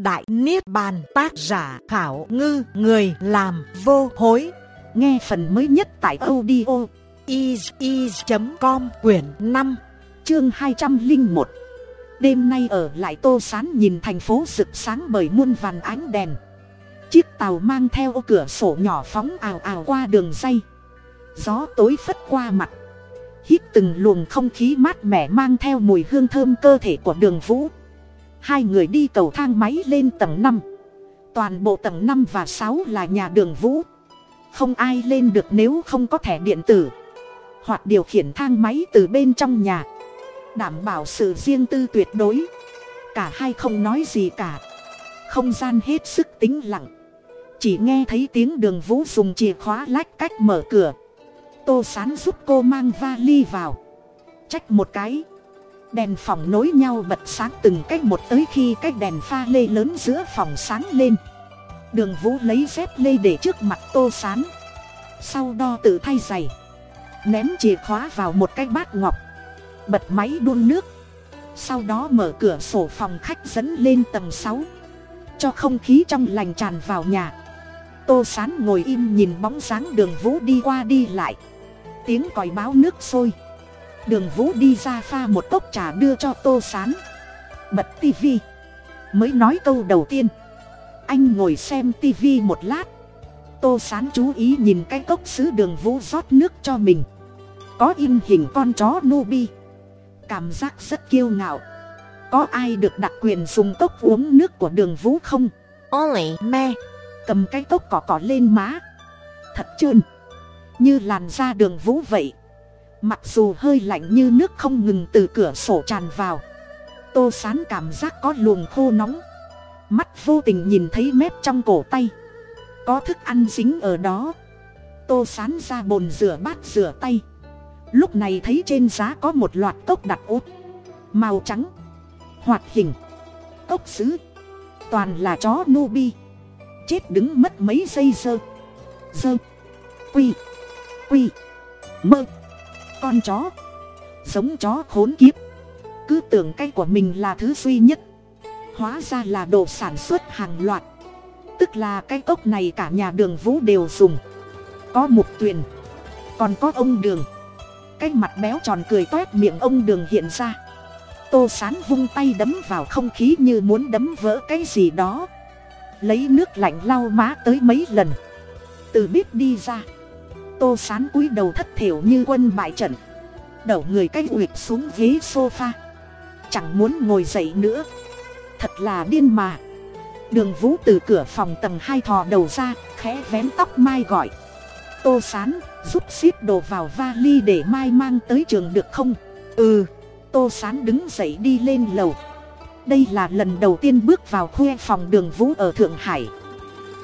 Đại Niết Bàn, tác giả Khảo Ngư, Người làm vô hối. Nghe phần mới nhất tại audio is.com quyển 5 chương 201 Đêm nay ở lại Tô Sán nhìn thành phố rực sáng bởi muôn vàn ánh đèn. Chiếc tàu mang theo cửa sổ nhỏ phóng ào ào qua đường dây. Gió tối phất qua mặt. Hít từng luồng không khí mát mẻ mang theo mùi hương thơm cơ thể của đường vũ hai người đi cầu thang máy lên tầng năm. Toàn bộ tầng năm và sáu là nhà đường vũ. Không ai lên được nếu không có thẻ điện tử. Hoặc điều khiển thang máy từ bên trong nhà. Đảm bảo sự riêng tư tuyệt đối. Cả hai không nói gì cả. Không gian hết sức tĩnh lặng. Chỉ nghe thấy tiếng đường vũ dùng chìa khóa lách cách mở cửa. Tô sán giúp cô mang vali vào. Trách một cái đèn phòng nối nhau bật sáng từng cách một tới khi cái đèn pha lê lớn giữa phòng sáng lên. Đường vũ lấy dép lê để trước mặt tô sán. Sau đo tự thay giày. Ném chìa khóa vào một cái bát ngọc. Bật máy đun nước. Sau đó mở cửa sổ phòng khách dẫn lên tầng sáu. Cho không khí trong lành tràn vào nhà. Tô sán ngồi im nhìn bóng dáng đường vũ đi qua đi lại. Tiếng còi báo nước sôi đường vũ đi ra pha một cốc trà đưa cho tô s á n bật tivi. Mới nói câu đầu tiên. Anh ngồi xem tivi một lát. Tô s á n chú ý nhìn cái cốc xứ đường vũ rót nước cho mình. Có in hình con chó nubi. Cảm giác rất kiêu ngạo. Có ai được đặc quyền dùng cốc uống nước của đường vũ không? Only me. cầm cái cốc cỏ cỏ lên má. Thật trơn. Như làn da đường vũ vậy mặc dù hơi lạnh như nước không ngừng từ cửa sổ tràn vào. Tô sán cảm giác có luồng khô nóng. Mắt vô tình nhìn thấy mép trong cổ tay. Có thức ăn dính ở đó. Tô sán ra bồn rửa bát rửa tay. Lúc này thấy trên giá có một loạt cốc đặt ốt. Màu trắng. Hoạt hình. Cốc sứ. Toàn là chó nubi. Chết đứng mất mấy giây dơ dơ quy. Quy. Mơ con chó. Giống chó khốn kiếp. Cứ tưởng cái của mình là thứ duy nhất. Hóa ra là đồ sản xuất hàng loạt. Tức là cái cốc này cả nhà đường vũ đều dùng. Có mục tuyền. Còn có ông đường. Cái mặt béo tròn cười toét miệng ông đường hiện ra. Tô sán vung tay đấm vào không khí như muốn đấm vỡ cái gì đó. Lấy nước lạnh lau má tới mấy lần. Từ bếp đi ra tô sán cúi đầu thất thiểu như quân bại trận. Đẩu người cái uyệt xuống ghế sofa. Chẳng muốn ngồi dậy nữa. Thật là điên mà. Đường vũ từ cửa phòng tầng hai thò đầu ra, khẽ vén tóc mai gọi. Tô sán, giúp ship đồ vào vali để mai mang tới trường được không? Ừ. Tô sán đứng dậy đi lên lầu. Đây là lần đầu tiên bước vào khuê phòng đường vũ ở thượng hải.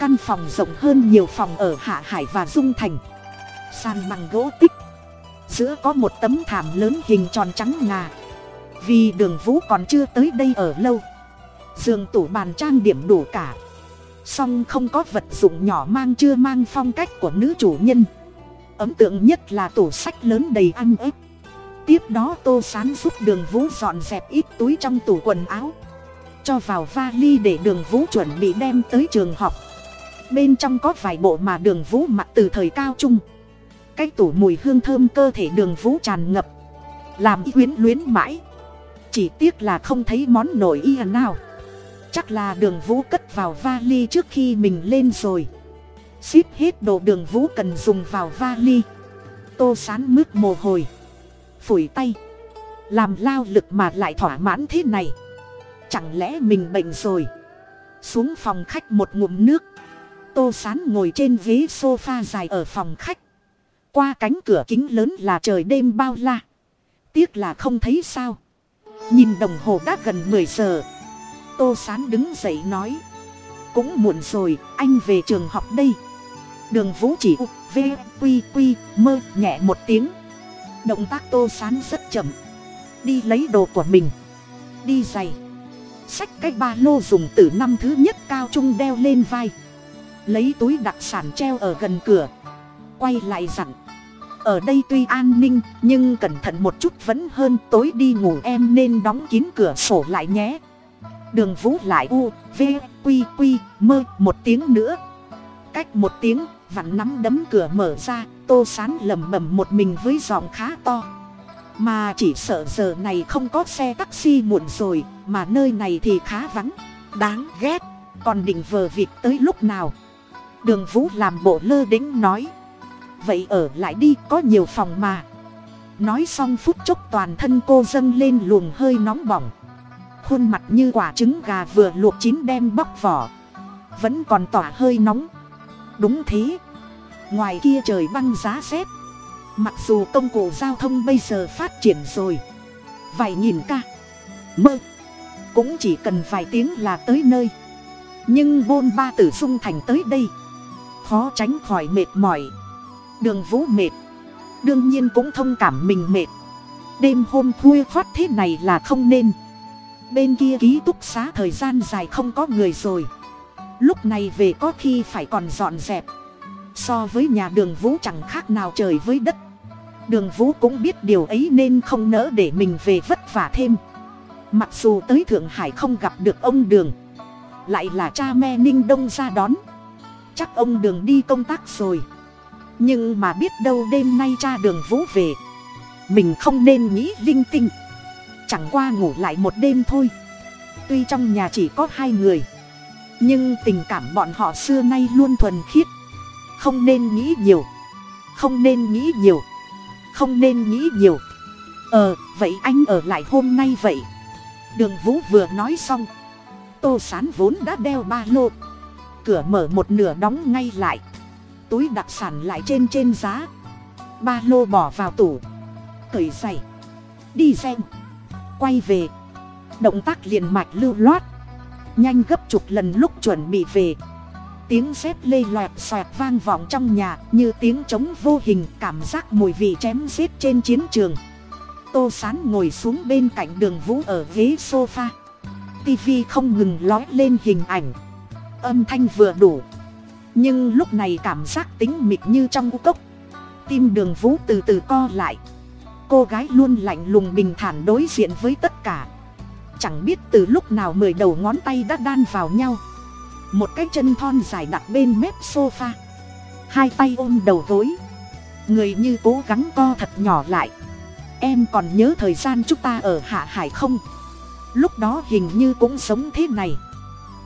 Căn phòng rộng hơn nhiều phòng ở hạ hải và dung thành sàn bằng gỗ tích. Giữa có một tấm thảm lớn hình tròn trắng ngà. Vì đường vũ còn chưa tới đây ở lâu. Giường tủ bàn trang điểm đủ cả. Song không có vật dụng nhỏ mang chưa mang phong cách của nữ chủ nhân. Ấn tượng nhất là tủ sách lớn đầy ăn ếp tiếp đó tô sán giúp đường vũ dọn dẹp ít túi trong tủ quần áo. Cho vào vali để đường vũ chuẩn bị đem tới trường học. Bên trong có vài bộ mà đường vũ mặc từ thời cao trung cái tủ mùi hương thơm cơ thể đường vũ tràn ngập. Làm y quyến luyến mãi. Chỉ tiếc là không thấy món nổi y nào. Chắc là đường vũ cất vào vali trước khi mình lên rồi. Ship hết đồ đường vũ cần dùng vào vali. Tô sán mướt mồ hôi. Phủi tay. Làm lao lực mà lại thỏa mãn thế này. Chẳng lẽ mình bệnh rồi? Xuống phòng khách một ngụm nước. Tô sán ngồi trên ghế sofa dài ở phòng khách qua cánh cửa kính lớn là trời đêm bao la. Tiếc là không thấy sao. Nhìn đồng hồ đã gần mười giờ. Tô sán đứng dậy nói, cũng muộn rồi, anh về trường học đây. Đường vũ chỉ u, v, q q mơ nhẹ một tiếng. Động tác tô sán rất chậm. Đi lấy đồ của mình. Đi giày. Xách cái ba lô dùng từ năm thứ nhất cao trung đeo lên vai. Lấy túi đặc sản treo ở gần cửa. Quay lại dặn ở đây tuy an ninh, nhưng cẩn thận một chút vẫn hơn tối đi ngủ em nên đóng kín cửa sổ lại nhé. Đường vũ lại u, v, q q, mơ, một tiếng nữa. Cách một tiếng, vặn nắm đấm cửa mở ra, tô sán lẩm bẩm một mình với giọng khá to. Mà chỉ sợ giờ này không có xe taxi muộn rồi, mà nơi này thì khá vắng. Đáng ghét, còn định vờ vịt tới lúc nào? Đường vũ làm bộ lơ đĩnh nói vậy ở lại đi, có nhiều phòng mà. Nói xong phút chốc toàn thân cô dâng lên luồng hơi nóng bỏng. Khuôn mặt như quả trứng gà vừa luộc chín đem bóc vỏ. Vẫn còn tỏa hơi nóng. Đúng thế. Ngoài kia trời băng giá rét. Mặc dù công cụ giao thông bây giờ phát triển rồi. Vài nghìn ca. Mơ. Cũng chỉ cần vài tiếng là tới nơi. Nhưng bôn ba tử dung thành tới đây. Khó tránh khỏi mệt mỏi đường vũ mệt. Đương nhiên cũng thông cảm mình mệt. Đêm hôm khuya khoát thế này là không nên. Bên kia ký túc xá thời gian dài không có người rồi. Lúc này về có khi phải còn dọn dẹp. So với nhà đường vũ chẳng khác nào trời với đất. Đường vũ cũng biết điều ấy nên không nỡ để mình về vất vả thêm. Mặc dù tới thượng hải không gặp được ông đường, lại là cha me ninh đông ra đón. Chắc ông đường đi công tác rồi nhưng mà biết đâu đêm nay cha đường vũ về. Mình không nên nghĩ linh tinh. Chẳng qua ngủ lại một đêm thôi. Tuy trong nhà chỉ có hai người. Nhưng tình cảm bọn họ xưa nay luôn thuần khiết. Không nên nghĩ nhiều. Không nên nghĩ nhiều. Không nên nghĩ nhiều. Ờ vậy anh ở lại hôm nay vậy? Đường vũ vừa nói xong. Tô sán vốn đã đeo ba lô. Cửa mở một nửa đóng ngay lại túi đặc sản lại trên trên giá. Ba lô bỏ vào tủ. Cởi giày. Đi xem. Quay về. Động tác liền mạch lưu loát. Nhanh gấp chục lần lúc chuẩn bị về. Tiếng sét lê loẹt xoẹt vang vọng trong nhà, như tiếng trống vô hình, cảm giác mùi vị chém giết trên chiến trường. Tô sán ngồi xuống bên cạnh đường vũ ở ghế sofa. Tv không ngừng lói lên hình ảnh. Âm thanh vừa đủ nhưng lúc này cảm giác tính mịt như trong u cốc. Tim đường vũ từ từ co lại. Cô gái luôn lạnh lùng bình thản đối diện với tất cả. Chẳng biết từ lúc nào mười đầu ngón tay đã đan vào nhau. Một cái chân thon dài đặt bên mép sofa. Hai tay ôm đầu gối. Người như cố gắng co thật nhỏ lại. Em còn nhớ thời gian chúng ta ở hạ hải không? Lúc đó hình như cũng sống thế này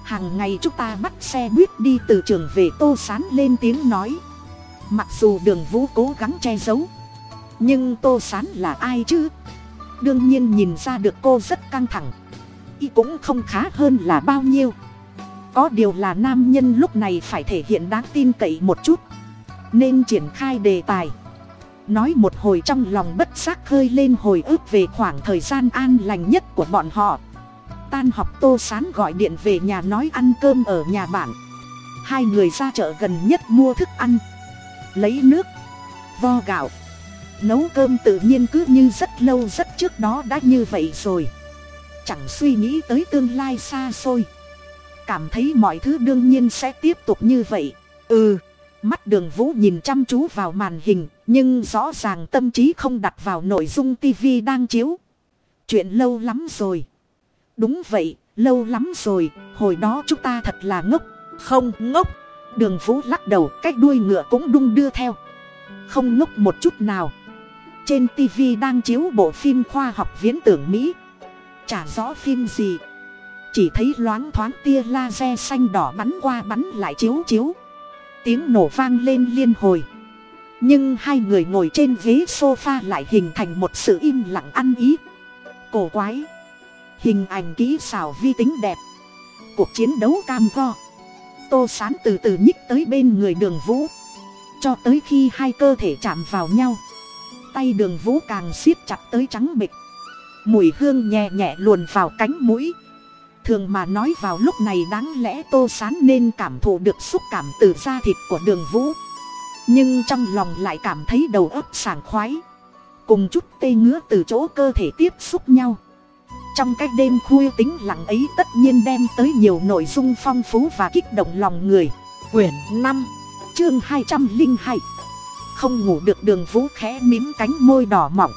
hàng ngày chúng ta bắt xe buýt đi từ trường về tô sán lên tiếng nói. Mặc dù đường vũ cố gắng che giấu, nhưng tô sán là ai chứ? Đương nhiên nhìn ra được cô rất căng thẳng. Y cũng không khá hơn là bao nhiêu. Có điều là nam nhân lúc này phải thể hiện đáng tin cậy một chút, nên triển khai đề tài. Nói một hồi trong lòng bất giác khơi lên hồi ức về khoảng thời gian an lành nhất của bọn họ tan học tô sán gọi điện về nhà nói ăn cơm ở nhà bạn. Hai người ra chợ gần nhất mua thức ăn. Lấy nước, vo gạo, nấu cơm tự nhiên cứ như rất lâu rất trước đó đã như vậy rồi. Chẳng suy nghĩ tới tương lai xa xôi. Cảm thấy mọi thứ đương nhiên sẽ tiếp tục như vậy. Ừ mắt đường vũ nhìn chăm chú vào màn hình, nhưng rõ ràng tâm trí không đặt vào nội dung tv đang chiếu. Chuyện lâu lắm rồi đúng vậy, lâu lắm rồi, hồi đó chúng ta thật là ngốc. Không ngốc. Đường vũ lắc đầu, cái đuôi ngựa cũng đung đưa theo. Không ngốc một chút nào. Trên tv đang chiếu bộ phim khoa học viễn tưởng mỹ. Chả rõ phim gì. Chỉ thấy loáng thoáng tia laser xanh đỏ bắn qua bắn lại chiếu chiếu. Tiếng nổ vang lên liên hồi. Nhưng hai người ngồi trên ghế sofa lại hình thành một sự im lặng ăn ý. Cổ quái hình ảnh kỹ xảo vi tính đẹp. Cuộc chiến đấu cam go. Tô sán từ từ nhích tới bên người đường vũ. Cho tới khi hai cơ thể chạm vào nhau. Tay đường vũ càng siết chặt tới trắng bịch mùi hương nhẹ nhẹ luồn vào cánh mũi. Thường mà nói vào lúc này đáng lẽ tô sán nên cảm thụ được xúc cảm từ da thịt của đường vũ. Nhưng trong lòng lại cảm thấy đầu óc sảng khoái. Cùng chút tê ngứa từ chỗ cơ thể tiếp xúc nhau trong cái đêm khuya tính lặng ấy tất nhiên đem tới nhiều nội dung phong phú và kích động lòng người. Quyển năm, chương hai trăm linh hai. Không ngủ được đường vũ khẽ mím cánh môi đỏ mỏng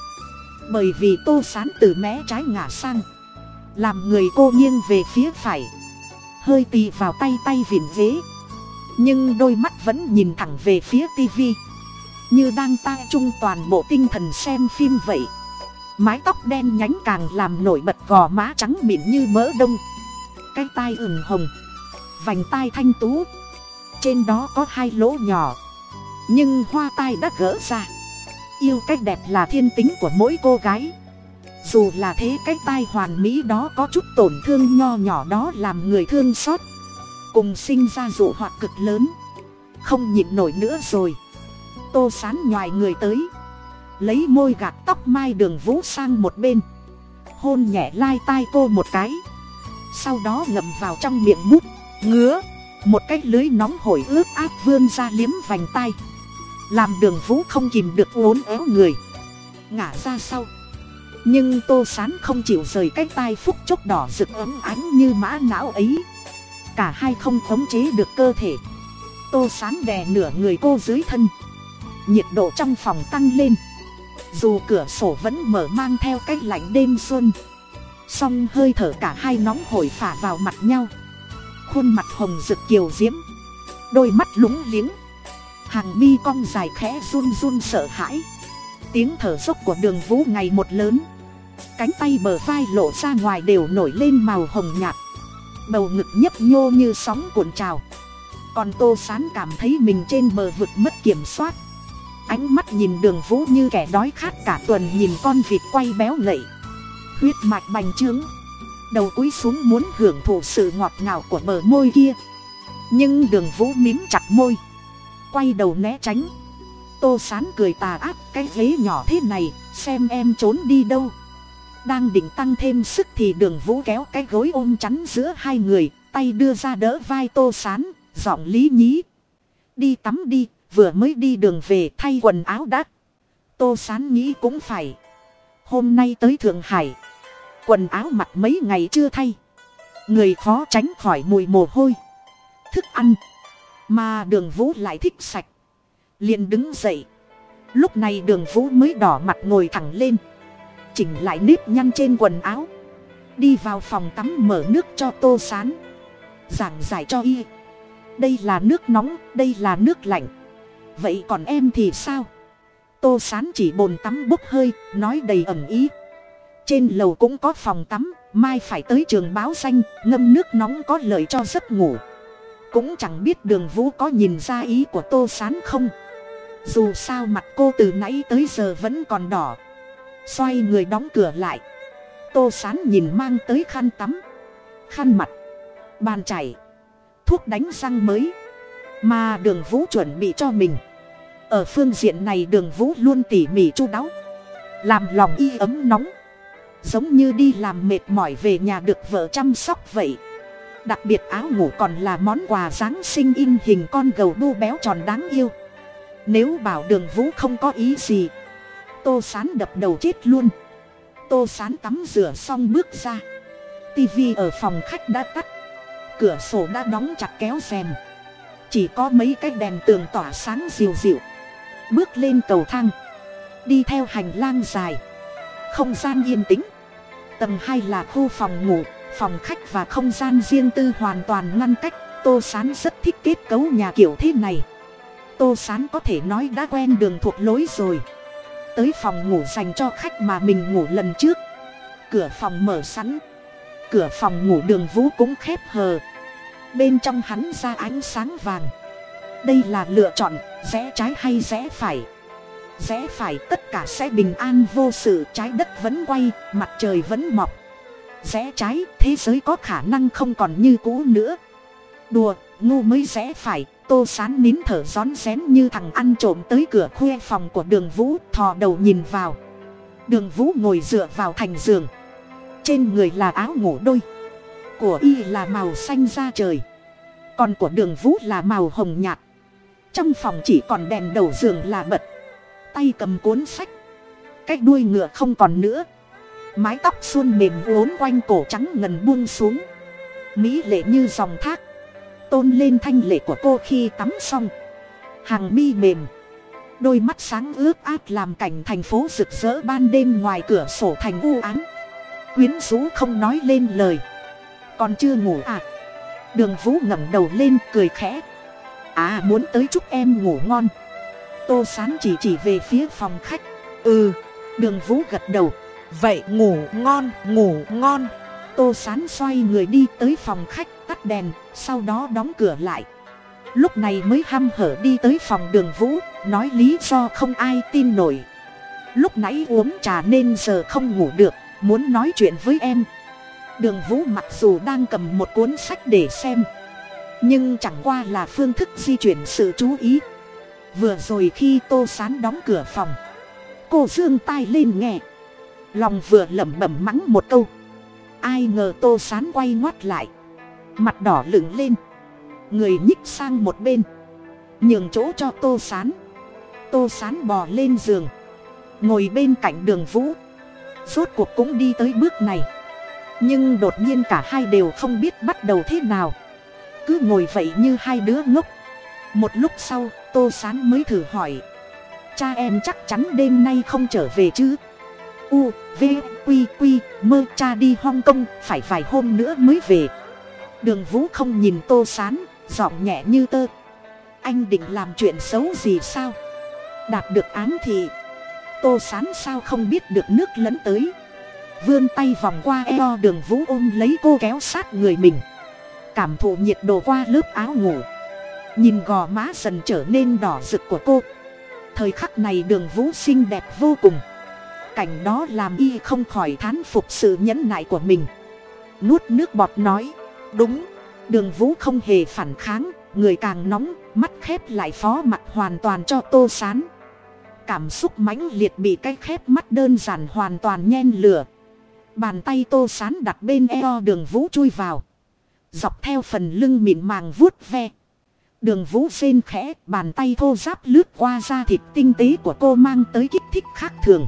bởi vì tô sán từ mé trái ngả sang. Làm người cô nghiêng về phía phải. Hơi tì vào tay tay vịn ghế nhưng đôi mắt vẫn nhìn thẳng về phía tivi. Như đang ta chung toàn bộ tinh thần xem phim vậy mái tóc đen nhánh càng làm nổi bật gò má trắng mịn như mỡ đông. Cái tai ửng hồng, vành tai thanh tú. Trên đó có hai lỗ nhỏ. Nhưng hoa tai đã gỡ ra. Yêu cách đẹp là thiên tính của mỗi cô gái. Dù là thế cái tai hoàn mỹ đó có chút tổn thương nho nhỏ đó làm người thương xót. Cùng sinh ra dụ hoạt cực lớn. Không nhịn nổi nữa rồi. Tô sán ngoài người tới lấy môi gạt tóc mai đường vũ sang một bên. Hôn nhẹ lai tai cô một cái. Sau đó ngậm vào trong miệng mút, ngứa. Một cái lưới nóng hổi ướt át vươn ra liếm vành tai. Làm đường vũ không kìm được uốn éo người. Ngả ra sau. Nhưng tô sán không chịu rời cái tai phúc chốc đỏ rực ấm ánh như mã não ấy. Cả hai không khống chế được cơ thể. Tô sán đè nửa người cô dưới thân. Nhiệt độ trong phòng tăng lên dù cửa sổ vẫn mở mang theo cái lạnh đêm xuân. Song hơi thở cả hai nóng hổi phả vào mặt nhau. Khuôn mặt hồng rực kiều diễm. Đôi mắt lúng liếng. Hàng mi cong dài khẽ run run sợ hãi. Tiếng thở dốc của đường vũ ngày một lớn. Cánh tay bờ vai lộ ra ngoài đều nổi lên màu hồng nhạt. Bầu ngực nhấp nhô như sóng cuộn trào. Còn tô sán cảm thấy mình trên bờ vực mất kiểm soát ánh mắt nhìn đường vũ như kẻ đói khát cả tuần nhìn con vịt quay béo ngậy. Huyết mạch bành trướng. Đầu cúi xuống muốn hưởng thụ sự ngọt ngào của bờ môi kia. Nhưng đường vũ mím chặt môi. Quay đầu né tránh. Tô sán cười tà ác, cái ghế nhỏ thế này, xem em trốn đi đâu? Đang định tăng thêm sức thì đường vũ kéo cái gối ôm chắn giữa hai người, tay đưa ra đỡ vai tô sán, giọng lý nhí. Đi tắm đi vừa mới đi đường về thay quần áo đã. Tô sán nghĩ cũng phải. Hôm nay tới thượng hải. Quần áo mặc mấy ngày chưa thay. Người khó tránh khỏi mùi mồ hôi. Thức ăn. Mà đường vũ lại thích sạch. Liền đứng dậy. Lúc này đường vũ mới đỏ mặt ngồi thẳng lên. Chỉnh lại nếp nhăn trên quần áo. Đi vào phòng tắm mở nước cho tô sán. Giảng giải cho y. Đây là nước nóng, đây là nước lạnh vậy còn em thì sao? Tô sán chỉ bồn tắm bốc hơi, nói đầy ẩn ý. Trên lầu cũng có phòng tắm, mai phải tới trường báo danh, ngâm nước nóng có lợi cho giấc ngủ. Cũng chẳng biết đường vũ có nhìn ra ý của tô sán không. Dù sao mặt cô từ nãy tới giờ vẫn còn đỏ. Xoay người đóng cửa lại. Tô sán nhìn mang tới khăn tắm. Khăn mặt. Bàn chảy thuốc đánh răng mới mà đường vũ chuẩn bị cho mình. Ở phương diện này đường vũ luôn tỉ mỉ chu đáo. Làm lòng y ấm nóng. Giống như đi làm mệt mỏi về nhà được vợ chăm sóc vậy. Đặc biệt áo ngủ còn là món quà giáng sinh in hình con gầu đu béo tròn đáng yêu. Nếu bảo đường vũ không có ý gì, tô sán đập đầu chết luôn. Tô sán tắm rửa xong bước ra. Tivi ở phòng khách đã tắt. Cửa sổ đã đóng chặt kéo rèm chỉ có mấy cái đèn tường tỏa sáng dịu dịu. Bước lên cầu thang. Đi theo hành lang dài. Không gian yên tĩnh. Tầng hai là khu phòng ngủ, phòng khách và không gian riêng tư hoàn toàn ngăn cách. Tô sán rất thích kết cấu nhà kiểu thế này. Tô sán có thể nói đã quen đường thuộc lối rồi. Tới phòng ngủ dành cho khách mà mình ngủ lần trước. Cửa phòng mở sẵn. Cửa phòng ngủ đường vũ cũng khép hờ bên trong hắn ra ánh sáng vàng. Đây là lựa chọn, rẽ trái hay rẽ phải? Rẽ phải tất cả sẽ bình an vô sự, trái đất vẫn quay, mặt trời vẫn mọc. Rẽ trái, thế giới có khả năng không còn như cũ nữa. Đùa, ngu mới rẽ phải, tô sán nín thở rón rén như thằng ăn trộm tới cửa khuê phòng của đường vũ, thò đầu nhìn vào. Đường vũ ngồi dựa vào thành giường. Trên người là áo ngủ đôi của y là màu xanh da trời. Còn của đường vũ là màu hồng nhạt. Trong phòng chỉ còn đèn đầu giường là bật. Tay cầm cuốn sách. Cái đuôi ngựa không còn nữa. Mái tóc xuân mềm uốn quanh cổ trắng ngần buông xuống. Mỹ lệ như dòng thác. Tôn lên thanh lệ của cô khi tắm xong. Hàng mi mềm. Đôi mắt sáng ướt át làm cảnh thành phố rực rỡ ban đêm ngoài cửa sổ thành u ám. Quyến rũ không nói lên lời còn chưa ngủ à? Đường vũ ngẩng đầu lên cười khẽ. À muốn tới chúc em ngủ ngon. Tô sán chỉ chỉ về phía phòng khách. Ừ đường vũ gật đầu. Vậy ngủ ngon ngủ ngon. Tô sán xoay người đi tới phòng khách, tắt đèn, sau đó đóng cửa lại. Lúc này mới hăm hở đi tới phòng đường vũ, nói lý do không ai tin nổi. Lúc nãy uống trà nên giờ không ngủ được, muốn nói chuyện với em đường vũ mặc dù đang cầm một cuốn sách để xem, nhưng chẳng qua là phương thức di chuyển sự chú ý. Vừa rồi khi tô sán đóng cửa phòng, cô dương tai lên nghe. Lòng vừa lẩm bẩm mắng một câu. Ai ngờ tô sán quay ngoắt lại, mặt đỏ lửng lên. Người nhích sang một bên, nhường chỗ cho tô sán. Tô sán bò lên giường, ngồi bên cạnh đường vũ. Rốt cuộc cũng đi tới bước này nhưng đột nhiên cả hai đều không biết bắt đầu thế nào. Cứ ngồi vậy như hai đứa ngốc. Một lúc sau, tô sán mới thử hỏi. Cha em chắc chắn đêm nay không trở về chứ? U, v, q q, mơ, cha đi hong kong, phải vài hôm nữa mới về. Đường vũ không nhìn tô sán, giọng nhẹ như tơ. Anh định làm chuyện xấu gì sao? Đạt được án thì tô sán sao không biết được nước lấn tới? Vươn tay vòng qua eo đường vũ ôm lấy cô kéo sát người mình. Cảm thụ nhiệt độ qua lớp áo ngủ. Nhìn gò má dần trở nên đỏ rực của cô. Thời khắc này đường vũ xinh đẹp vô cùng. Cảnh đó làm y không khỏi thán phục sự nhẫn nại của mình. Nuốt nước bọt nói, đúng, đường vũ không hề phản kháng, người càng nóng, mắt khép lại phó mặt hoàn toàn cho tô sán. Cảm xúc mãnh liệt bị cái khép mắt đơn giản hoàn toàn nhen lửa bàn tay tô sán đặt bên eo đường vũ chui vào. Dọc theo phần lưng mịn màng vuốt ve. Đường vũ xên khẽ, bàn tay thô giáp lướt qua da thịt tinh tế của cô mang tới kích thích khác thường.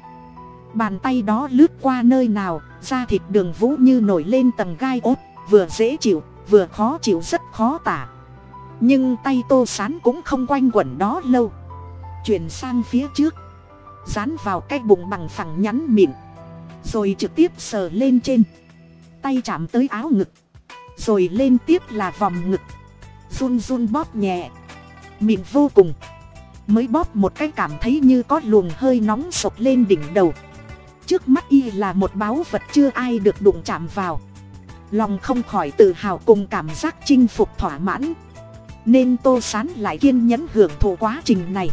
Bàn tay đó lướt qua nơi nào, da thịt đường vũ như nổi lên tầng gai ốt, vừa dễ chịu, vừa khó chịu rất khó tả. Nhưng tay tô sán cũng không quanh quẩn đó lâu. Chuyển sang phía trước. Dán vào cái bụng bằng phẳng nhắn mịn rồi trực tiếp sờ lên trên. Tay chạm tới áo ngực. Rồi lên tiếp là vòng ngực. Run run bóp nhẹ. Mịn vô cùng. Mới bóp một cái cảm thấy như có luồng hơi nóng sộc lên đỉnh đầu. Trước mắt y là một báu vật chưa ai được đụng chạm vào. Lòng không khỏi tự hào cùng cảm giác chinh phục thỏa mãn. Nên tô sán lại kiên nhẫn hưởng thụ quá trình này.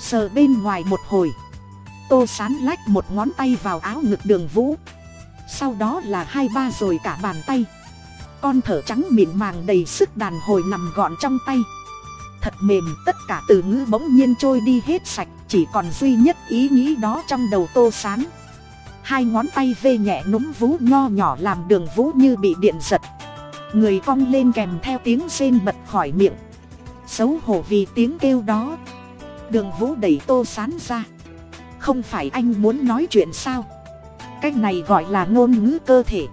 Sờ bên ngoài một hồi tô sán lách một ngón tay vào áo ngực đường vũ. Sau đó là hai ba rồi cả bàn tay. Con thở trắng mịn màng đầy sức đàn hồi nằm gọn trong tay. Thật mềm, tất cả từ ngữ bỗng nhiên trôi đi hết sạch, chỉ còn duy nhất ý nghĩ đó trong đầu tô sán. Hai ngón tay vê nhẹ núm vú nho nhỏ làm đường vũ như bị điện giật. Người cong lên kèm theo tiếng rên bật khỏi miệng. Xấu hổ vì tiếng kêu đó. Đường vũ đẩy tô sán ra không phải anh muốn nói chuyện sao? Cái này gọi là ngôn ngữ cơ thể.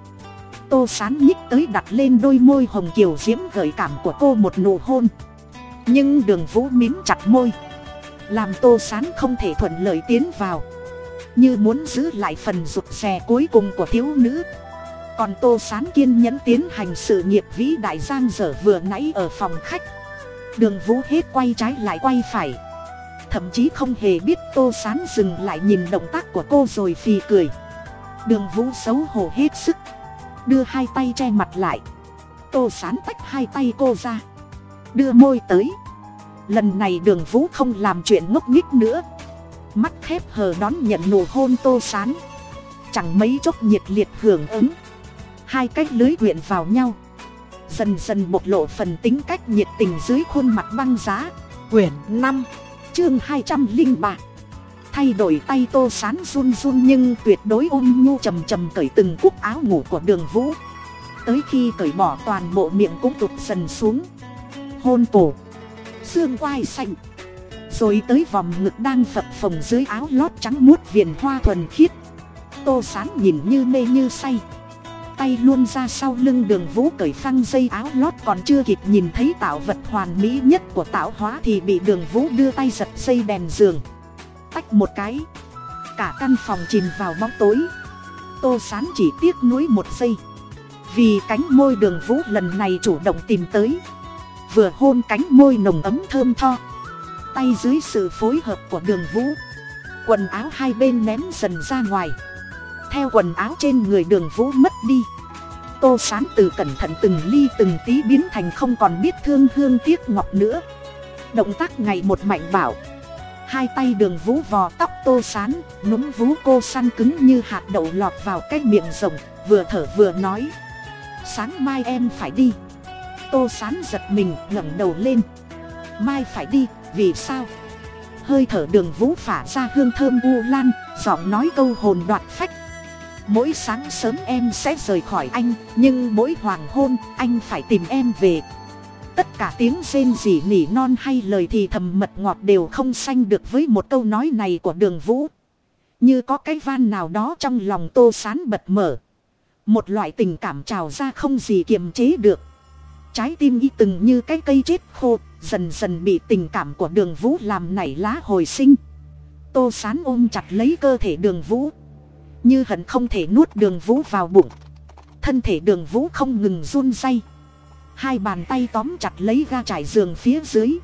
Tô sán nhích tới đặt lên đôi môi hồng kiều diễm gợi cảm của cô một nụ hôn. Nhưng đường vũ mím chặt môi. Làm tô sán không thể thuận lợi tiến vào. Như muốn giữ lại phần rụt rè cuối cùng của thiếu nữ. Còn tô sán kiên nhẫn tiến hành sự nghiệp vĩ đại giang dở vừa nãy ở phòng khách. Đường vũ hết quay trái lại quay phải thậm chí không hề biết, tô sán dừng lại nhìn động tác của cô rồi phì cười. Đường vũ xấu hổ hết sức, đưa hai tay che mặt lại. Tô sán tách hai tay cô ra, đưa môi tới. Lần này đường vũ không làm chuyện ngốc nghích nữa. Mắt khép hờ đón nhận nụ hôn tô sán. Chẳng mấy chốc nhiệt liệt hưởng ứng. Hai cái lưới quyện vào nhau. Dần dần bộc lộ phần tính cách nhiệt tình dưới khuôn mặt băng giá. Quyển năm chương hai trăm linh ba. Thay đổi tay tô sán run run nhưng tuyệt đối ôm nhu trầm trầm cởi từng cúc áo ngủ của đường vũ. Tới khi cởi bỏ toàn bộ miệng cũng tụt dần xuống. Hôn cổ xương quai xanh. Rồi tới vòng ngực đang phập phồng dưới áo lót trắng muốt viền hoa thuần khiết. Tô sán nhìn như mê như say tay luôn ra sau lưng đường vũ cởi phăng dây áo lót còn chưa kịp nhìn thấy tạo vật hoàn mỹ nhất của tạo hóa thì bị đường vũ đưa tay giật dây đèn giường. Tách một cái. Cả căn phòng chìm vào bóng tối. Tô sán chỉ tiếc nuối một giây. Vì cánh môi đường vũ lần này chủ động tìm tới. Vừa hôn cánh môi nồng ấm thơm tho. Tay dưới sự phối hợp của đường vũ. Quần áo hai bên ném dần ra ngoài theo quần áo trên người đường vũ mất đi. Tô sán từ cẩn thận từng ly từng tí biến thành không còn biết thương hương tiếc ngọc nữa. Động tác ngày một mạnh bảo hai tay đường vũ vò tóc tô sán, núm vú cô săn cứng như hạt đậu lọt vào cái miệng rồng vừa thở vừa nói. Sáng mai em phải đi. Tô sán giật mình, ngẩng đầu lên. Mai phải đi, vì sao? Hơi thở đường vũ phả ra hương thơm u lan, giọng nói câu hồn đoạt phách mỗi sáng sớm em sẽ rời khỏi anh, nhưng mỗi hoàng hôn, anh phải tìm em về. Tất cả tiếng rên rỉ nỉ non hay lời thì thầm mật ngọt đều không sanh được với một câu nói này của đường vũ. Như có cái van nào đó trong lòng tô sán bật mở. Một loại tình cảm trào ra không gì kiềm chế được. Trái tim y từng như cái cây chết khô, dần dần bị tình cảm của đường vũ làm nảy lá hồi sinh. Tô sán ôm chặt lấy cơ thể đường vũ như hận không thể nuốt đường vũ vào bụng. Thân thể đường vũ không ngừng run say hai bàn tay tóm chặt lấy ga trải giường phía dưới.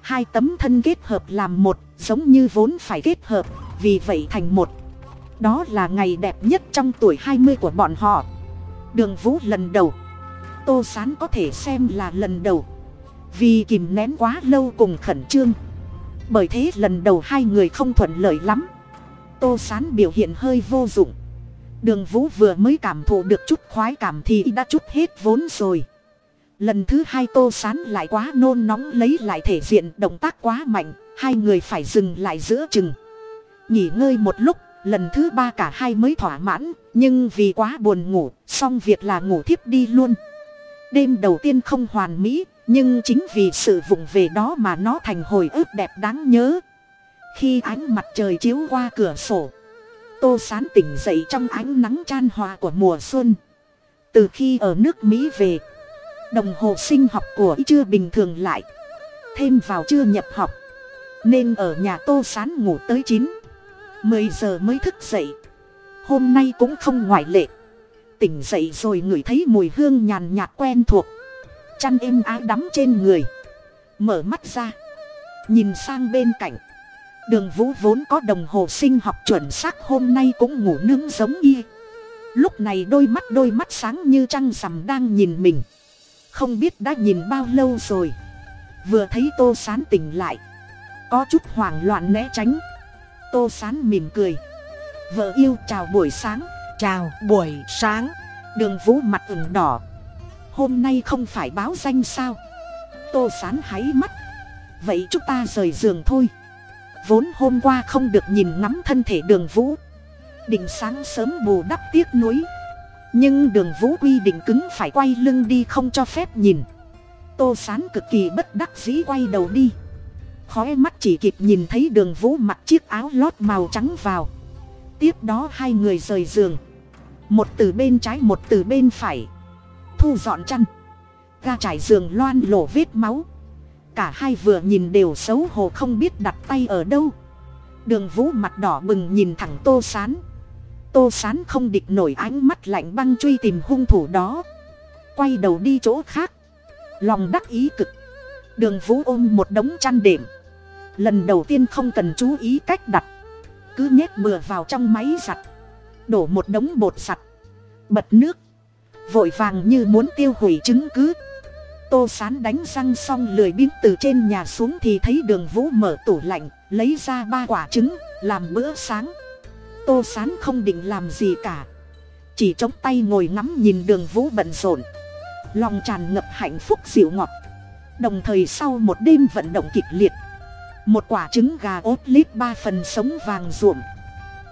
Hai tấm thân kết hợp làm một, giống như vốn phải kết hợp, vì vậy thành một. Đó là ngày đẹp nhất trong tuổi hai mươi của bọn họ. Đường vũ lần đầu. Tô sán có thể xem là lần đầu. Vì kìm nén quá lâu cùng khẩn trương. Bởi thế lần đầu hai người không thuận lợi lắm tô sán biểu hiện hơi vô dụng. Đường vũ vừa mới cảm thụ được chút khoái cảm thì đã chút hết vốn rồi. Lần thứ hai tô sán lại quá nôn nóng lấy lại thể diện động tác quá mạnh, hai người phải dừng lại giữa chừng. Nghỉ ngơi một lúc, lần thứ ba cả hai mới thỏa mãn, nhưng vì quá buồn ngủ, xong việc là ngủ thiếp đi luôn. Đêm đầu tiên không hoàn mỹ, nhưng chính vì sự vụng về đó mà nó thành hồi ức đẹp đáng nhớ khi ánh mặt trời chiếu qua cửa sổ, tô sán tỉnh dậy trong ánh nắng chan hòa của mùa xuân. Từ khi ở nước mỹ về, đồng hồ sinh học của y chưa bình thường lại, thêm vào chưa nhập học, nên ở nhà tô sán ngủ tới chín, mười giờ mới thức dậy. Hôm nay cũng không ngoại lệ. Tỉnh dậy rồi ngửi thấy mùi hương nhàn nhạt quen thuộc. Chăn êm ái đắm trên người. Mở mắt ra, nhìn sang bên cạnh đường vũ vốn có đồng hồ sinh học chuẩn xác hôm nay cũng ngủ nướng giống y. Lúc này đôi mắt đôi mắt sáng như trăng rằm đang nhìn mình. Không biết đã nhìn bao lâu rồi. Vừa thấy tô sán tỉnh lại. Có chút hoảng loạn né tránh. Tô sán mỉm cười. Vợ yêu chào buổi sáng. Chào buổi sáng. Đường vũ mặt ửng đỏ. Hôm nay không phải báo danh sao? Tô sán háy mắt. Vậy chúng ta rời giường thôi vốn hôm qua không được nhìn ngắm thân thể đường vũ. Định sáng sớm bù đắp tiếc nuối. Nhưng đường vũ quy định cứng phải quay lưng đi không cho phép nhìn. Tô sán cực kỳ bất đắc dĩ quay đầu đi. Khói mắt chỉ kịp nhìn thấy đường vũ mặc chiếc áo lót màu trắng vào. Tiếp đó hai người rời giường. Một từ bên trái một từ bên phải. Thu dọn chăn. Ga trải giường loan lổ vết máu cả hai vừa nhìn đều xấu hổ không biết đặt tay ở đâu. Đường vũ mặt đỏ bừng nhìn thẳng tô sán. Tô sán không địch nổi ánh mắt lạnh băng truy tìm hung thủ đó. Quay đầu đi chỗ khác. Lòng đắc ý cực. Đường vũ ôm một đống chăn đệm. Lần đầu tiên không cần chú ý cách đặt. Cứ nhét bừa vào trong máy giặt. Đổ một đống bột giặt. Bật nước. Vội vàng như muốn tiêu hủy chứng cứ tô sán đánh răng xong lười biếng từ trên nhà xuống thì thấy đường vũ mở tủ lạnh, lấy ra ba quả trứng, làm bữa sáng. Tô sán không định làm gì cả, chỉ chống tay ngồi ngắm nhìn đường vũ bận rộn. Lòng tràn ngập hạnh phúc dịu ngọt. Đồng thời sau một đêm vận động kịch liệt, một quả trứng gà ốp lít ba phần sống vàng ruộm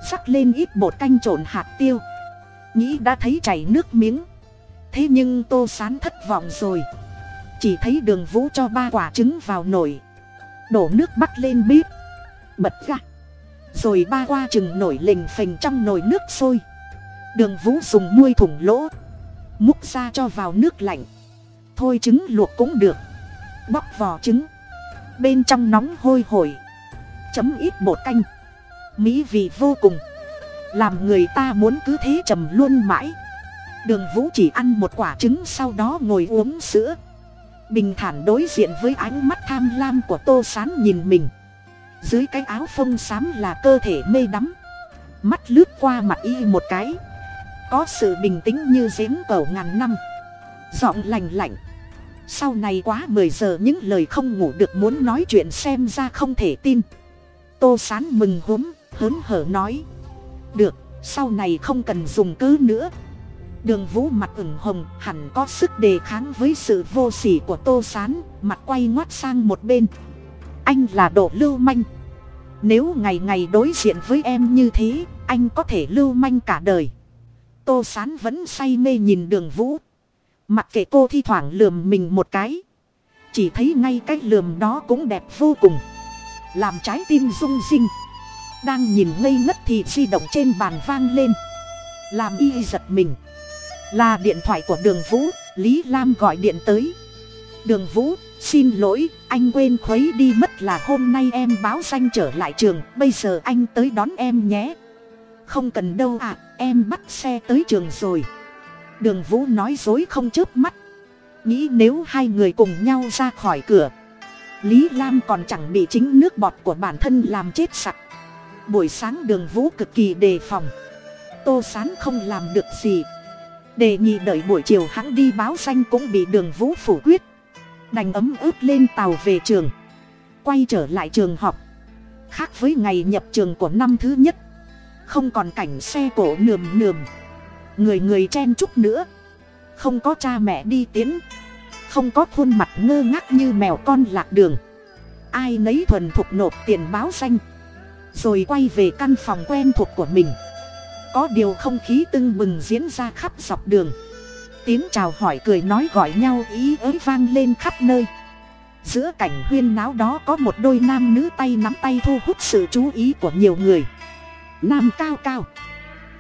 sắc lên ít bột canh trộn hạt tiêu. Nghĩ đã thấy chảy nước miếng. Thế nhưng tô sán thất vọng rồi chỉ thấy đường vũ cho ba quả trứng vào nồi. Đổ nước bắt lên bếp. Bật ra. Rồi ba qua chừng nổi lềnh phềnh trong nồi nước sôi. Đường vũ dùng nuôi thủng lỗ. Múc ra cho vào nước lạnh. Thôi trứng luộc cũng được. Bóc vỏ trứng. Bên trong nóng hôi hổi. Chấm ít bột canh. Mỹ vị vô cùng. Làm người ta muốn cứ thế trầm luôn mãi. Đường vũ chỉ ăn một quả trứng sau đó ngồi uống sữa bình thản đối diện với ánh mắt tham lam của tô sán nhìn mình. Dưới cái áo phông xám là cơ thể mê đắm. Mắt lướt qua mặt y một cái. Có sự bình tĩnh như giếng cầu ngàn năm. Giọng lành lạnh. Sau này quá mười giờ những lời không ngủ được muốn nói chuyện xem ra không thể tin. Tô sán mừng húm, hớn hở nói. Được, sau này không cần dùng cứ nữa đường vũ mặt ửng hồng, hẳn có sức đề kháng với sự vô sỉ của tô sán, mặt quay ngoắt sang một bên. Anh là độ lưu manh. Nếu ngày ngày đối diện với em như thế, anh có thể lưu manh cả đời. Tô sán vẫn say mê nhìn đường vũ. Mặc kệ cô thi thoảng lườm mình một cái, chỉ thấy ngay cái lườm đó cũng đẹp vô cùng. Làm trái tim rung rinh. Đang nhìn ngây ngất thì di động trên bàn vang lên. Làm y giật mình là điện thoại của đường vũ, lý lam gọi điện tới. Đường vũ, xin lỗi, anh quên khuấy đi mất là hôm nay em báo danh trở lại trường, bây giờ anh tới đón em nhé. Không cần đâu ạ, em bắt xe tới trường rồi. Đường vũ nói dối không chớp mắt. Nghĩ nếu hai người cùng nhau ra khỏi cửa, lý lam còn chẳng bị chính nước bọt của bản thân làm chết sặc buổi sáng đường vũ cực kỳ đề phòng. Tô sán không làm được gì đề nghị đợi buổi chiều hắn đi báo danh cũng bị đường vũ phủ quyết. Đành ấm ướt lên tàu về trường. Quay trở lại trường học. Khác với ngày nhập trường của năm thứ nhất, không còn cảnh xe cổ nườm nườm người người chen chúc nữa. Không có cha mẹ đi tiến. Không có khuôn mặt ngơ ngác như mèo con lạc đường. Ai nấy thuần thục nộp tiền báo danh. Rồi quay về căn phòng quen thuộc của mình có điều không khí tưng bừng diễn ra khắp dọc đường. Tiếng chào hỏi cười nói gọi nhau ý ới vang lên khắp nơi. Giữa cảnh huyên náo đó có một đôi nam nữ tay nắm tay thu hút sự chú ý của nhiều người. Nam cao cao.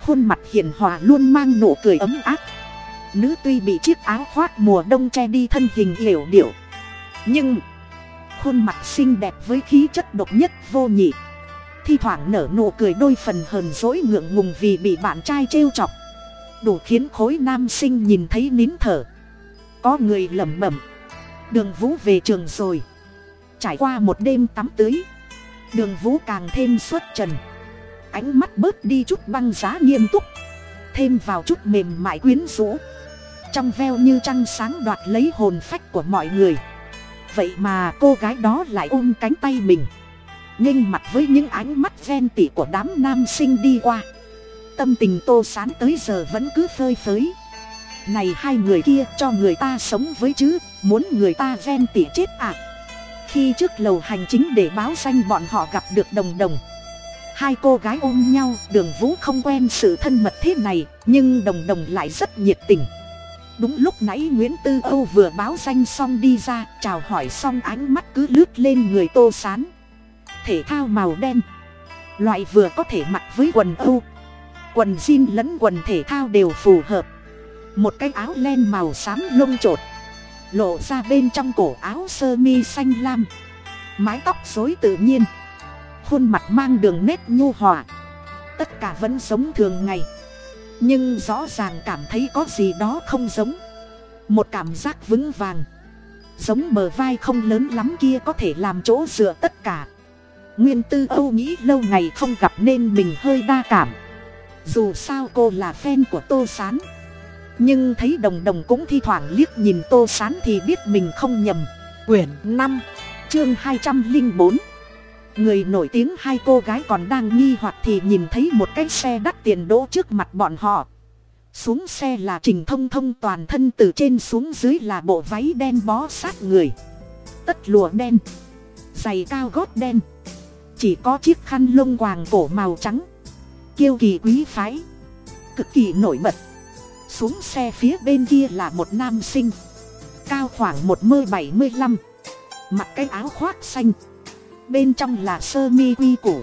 Khuôn mặt hiền hòa luôn mang nụ cười ấm áp. Nữ tuy bị chiếc áo khoác mùa đông che đi thân hình yểu điệu, nhưng khuôn mặt xinh đẹp với khí chất độc nhất vô nhị thi thoảng nở nụ cười đôi phần hờn dỗi ngượng ngùng vì bị bạn trai trêu chọc. Đủ khiến khối nam sinh nhìn thấy nín thở. Có người lẩm bẩm, đường vũ về trường rồi. Trải qua một đêm tắm tưới, đường vũ càng thêm suốt trần. Ánh mắt bớt đi chút băng giá nghiêm túc, thêm vào chút mềm mại quyến rũ. Trong veo như trăng sáng đoạt lấy hồn phách của mọi người. Vậy mà cô gái đó lại ôm cánh tay mình nghênh mặt với những ánh mắt ghen tỉ của đám nam sinh đi qua. Tâm tình tô sán tới giờ vẫn cứ phơi phới. Này hai người kia, cho người ta sống với chứ, muốn người ta ghen tỉ chết à? Khi trước lầu hành chính để báo danh bọn họ gặp được đồng đồng. Hai cô gái ôm nhau, đường vũ không quen sự thân mật thế này, nhưng đồng đồng lại rất nhiệt tình. Đúng lúc nãy nguyễn tư âu vừa báo danh xong đi ra, chào hỏi xong ánh mắt cứ lướt lên người tô sán thể thao màu đen. Loại vừa có thể mặc với quần âu. Quần jean lẫn quần thể thao đều phù hợp. Một cái áo len màu xám lông chột. Lộ ra bên trong cổ áo sơ mi xanh lam. Mái tóc rối tự nhiên. Khuôn mặt mang đường nét nhu hòa. Tất cả vẫn sống thường ngày. Nhưng rõ ràng cảm thấy có gì đó không giống. Một cảm giác vững vàng. Giống bờ vai không lớn lắm kia có thể làm chỗ dựa tất cả nguyên tư âu nghĩ lâu ngày không gặp nên mình hơi đa cảm. Dù sao cô là fan của tô s á n nhưng thấy đồng đồng cũng thi thoảng liếc nhìn tô s á n thì biết mình không nhầm. Quyển năm, chương hai trăm linh bốn. Người nổi tiếng hai cô gái còn đang nghi hoặc thì nhìn thấy một cái xe đắt tiền đỗ trước mặt bọn họ. Xuống xe là trình thông thông toàn thân từ trên xuống dưới là bộ váy đen bó sát người. Tất lùa đen. Giày cao gót đen chỉ có chiếc khăn lông quàng cổ màu trắng. Kiêu kỳ quý phái. Cực kỳ nổi bật. Xuống xe phía bên kia là một nam sinh. Cao khoảng một mơ bảy mươi lăm. Mặc cái áo khoác xanh. Bên trong là sơ mi quy củ.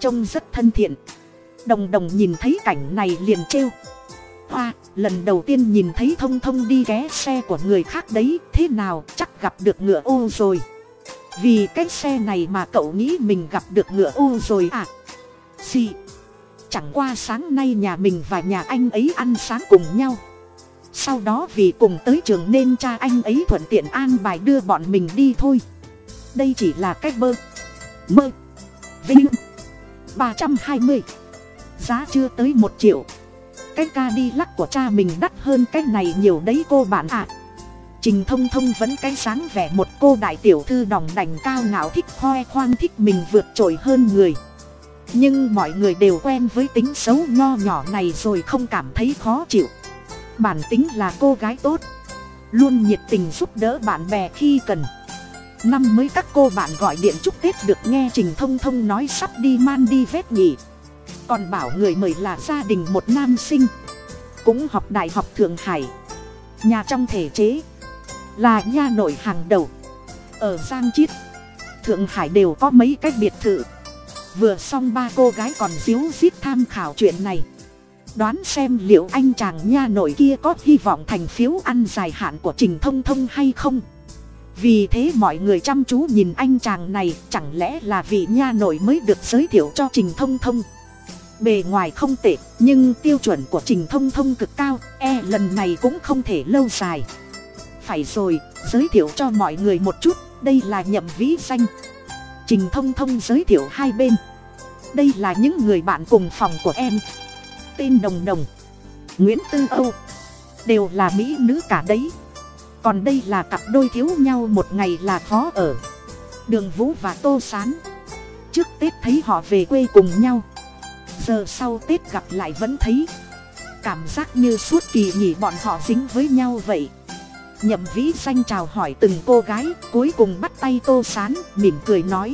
Trông rất thân thiện. Đồng đồng nhìn thấy cảnh này liền trêu. Hoa, lần đầu tiên nhìn thấy thông thông đi ghé xe của người khác đấy, thế nào, chắc gặp được ngựa ô rồi vì cái xe này mà cậu nghĩ mình gặp được ngựa ô rồi à? Xì. Chẳng qua sáng nay nhà mình và nhà anh ấy ăn sáng cùng nhau. Sau đó vì cùng tới trường nên cha anh ấy thuận tiện an bài đưa bọn mình đi thôi. Đây chỉ là cách bơ. Mơ. Vinh. ba trăm hai mươi. Giá chưa tới một triệu. Cái ca đi lắc của cha mình đắt hơn cái này nhiều đấy cô bạn ạ trình thông thông vẫn cái sáng vẻ một cô đại tiểu thư đòng đành cao ngạo thích khoe khoang thích mình vượt trội hơn người. Nhưng mọi người đều quen với tính xấu nho nhỏ này rồi không cảm thấy khó chịu. Bản tính là cô gái tốt. Luôn nhiệt tình giúp đỡ bạn bè khi cần. Năm mới các cô bạn gọi điện chúc tết được nghe trình thông thông nói sắp đi man đi vét nhỉ còn bảo người mời là gia đình một nam sinh. Cũng học đại học thượng hải. Nhà trong thể chế là nha nội hàng đầu. Ở giang chiết, thượng hải đều có mấy cái biệt thự. Vừa xong ba cô gái còn díu xít tham khảo chuyện này. Đoán xem liệu anh chàng nha nội kia có hy vọng thành phiếu ăn dài hạn của trình thông thông hay không. Vì thế mọi người chăm chú nhìn anh chàng này, chẳng lẽ là vị nha nội mới được giới thiệu cho trình thông thông? Bề ngoài không tệ, nhưng tiêu chuẩn của trình thông thông cực cao e lần này cũng không thể lâu dài phải rồi, giới thiệu cho mọi người một chút, đây là nhậm vĩ danh. Trình thông thông giới thiệu hai bên. Đây là những người bạn cùng phòng của em. Tên đồng đồng, nguyễn tư âu, đều là mỹ nữ cả đấy. Còn đây là cặp đôi thiếu nhau một ngày là khó ở. Đường vũ và tô s á n trước tết thấy họ về quê cùng nhau. Giờ sau tết gặp lại vẫn thấy. Cảm giác như suốt kỳ nghỉ bọn họ dính với nhau vậy nhậm vĩ xanh chào hỏi từng cô gái, cuối cùng bắt tay tô s á n mỉm cười nói.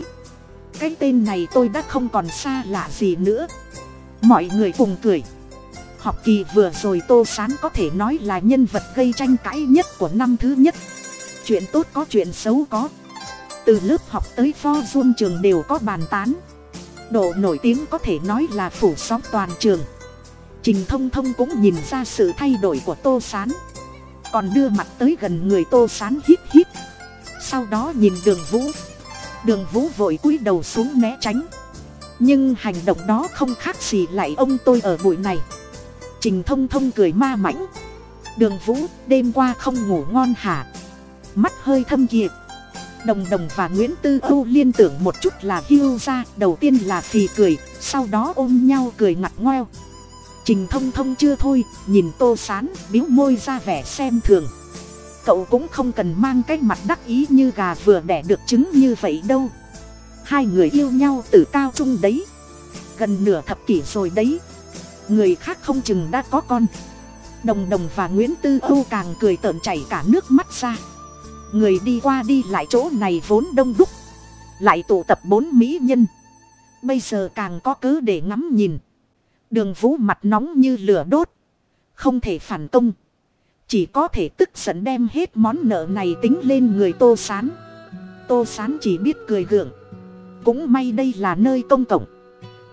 Cái tên này tôi đã không còn xa lạ gì nữa. Mọi người cùng cười. Học kỳ vừa rồi tô s á n có thể nói là nhân vật gây tranh cãi nhất của năm thứ nhất. Chuyện tốt có chuyện xấu có. Từ lớp học tới pho duôn trường đều có bàn tán. Độ nổi tiếng có thể nói là phủ sóng toàn trường. Trình thông thông cũng nhìn ra sự thay đổi của tô s á n còn đưa mặt tới gần người tô sán hít hít sau đó nhìn đường vũ. Đường vũ vội cúi đầu xuống né tránh. Nhưng hành động đó không khác gì lại ông tôi ở bụi này. Trình thông thông cười ma mãnh. Đường vũ, đêm qua không ngủ ngon hả? Mắt hơi thâm kiệt đồng đồng và nguyễn tư âu liên tưởng một chút là hiu ra đầu tiên là phì cười, sau đó ôm nhau cười ngặt ngoeo trình thông thông chưa thôi, nhìn tô sán biếu môi ra vẻ xem thường. Cậu cũng không cần mang cái mặt đắc ý như gà vừa đẻ được trứng như vậy đâu. Hai người yêu nhau từ cao trung đấy. Gần nửa thập kỷ rồi đấy. Người khác không chừng đã có con. Đồng đồng và nguyễn tư âu càng cười tợn chảy cả nước mắt ra. Người đi qua đi lại chỗ này vốn đông đúc. Lại tụ tập bốn mỹ nhân. Bây giờ càng có cớ để ngắm nhìn đường vũ mặt nóng như lửa đốt. Không thể phản công. Chỉ có thể tức giận đem hết món nợ này tính lên người tô sán. Tô sán chỉ biết cười gượng. Cũng may đây là nơi công cộng.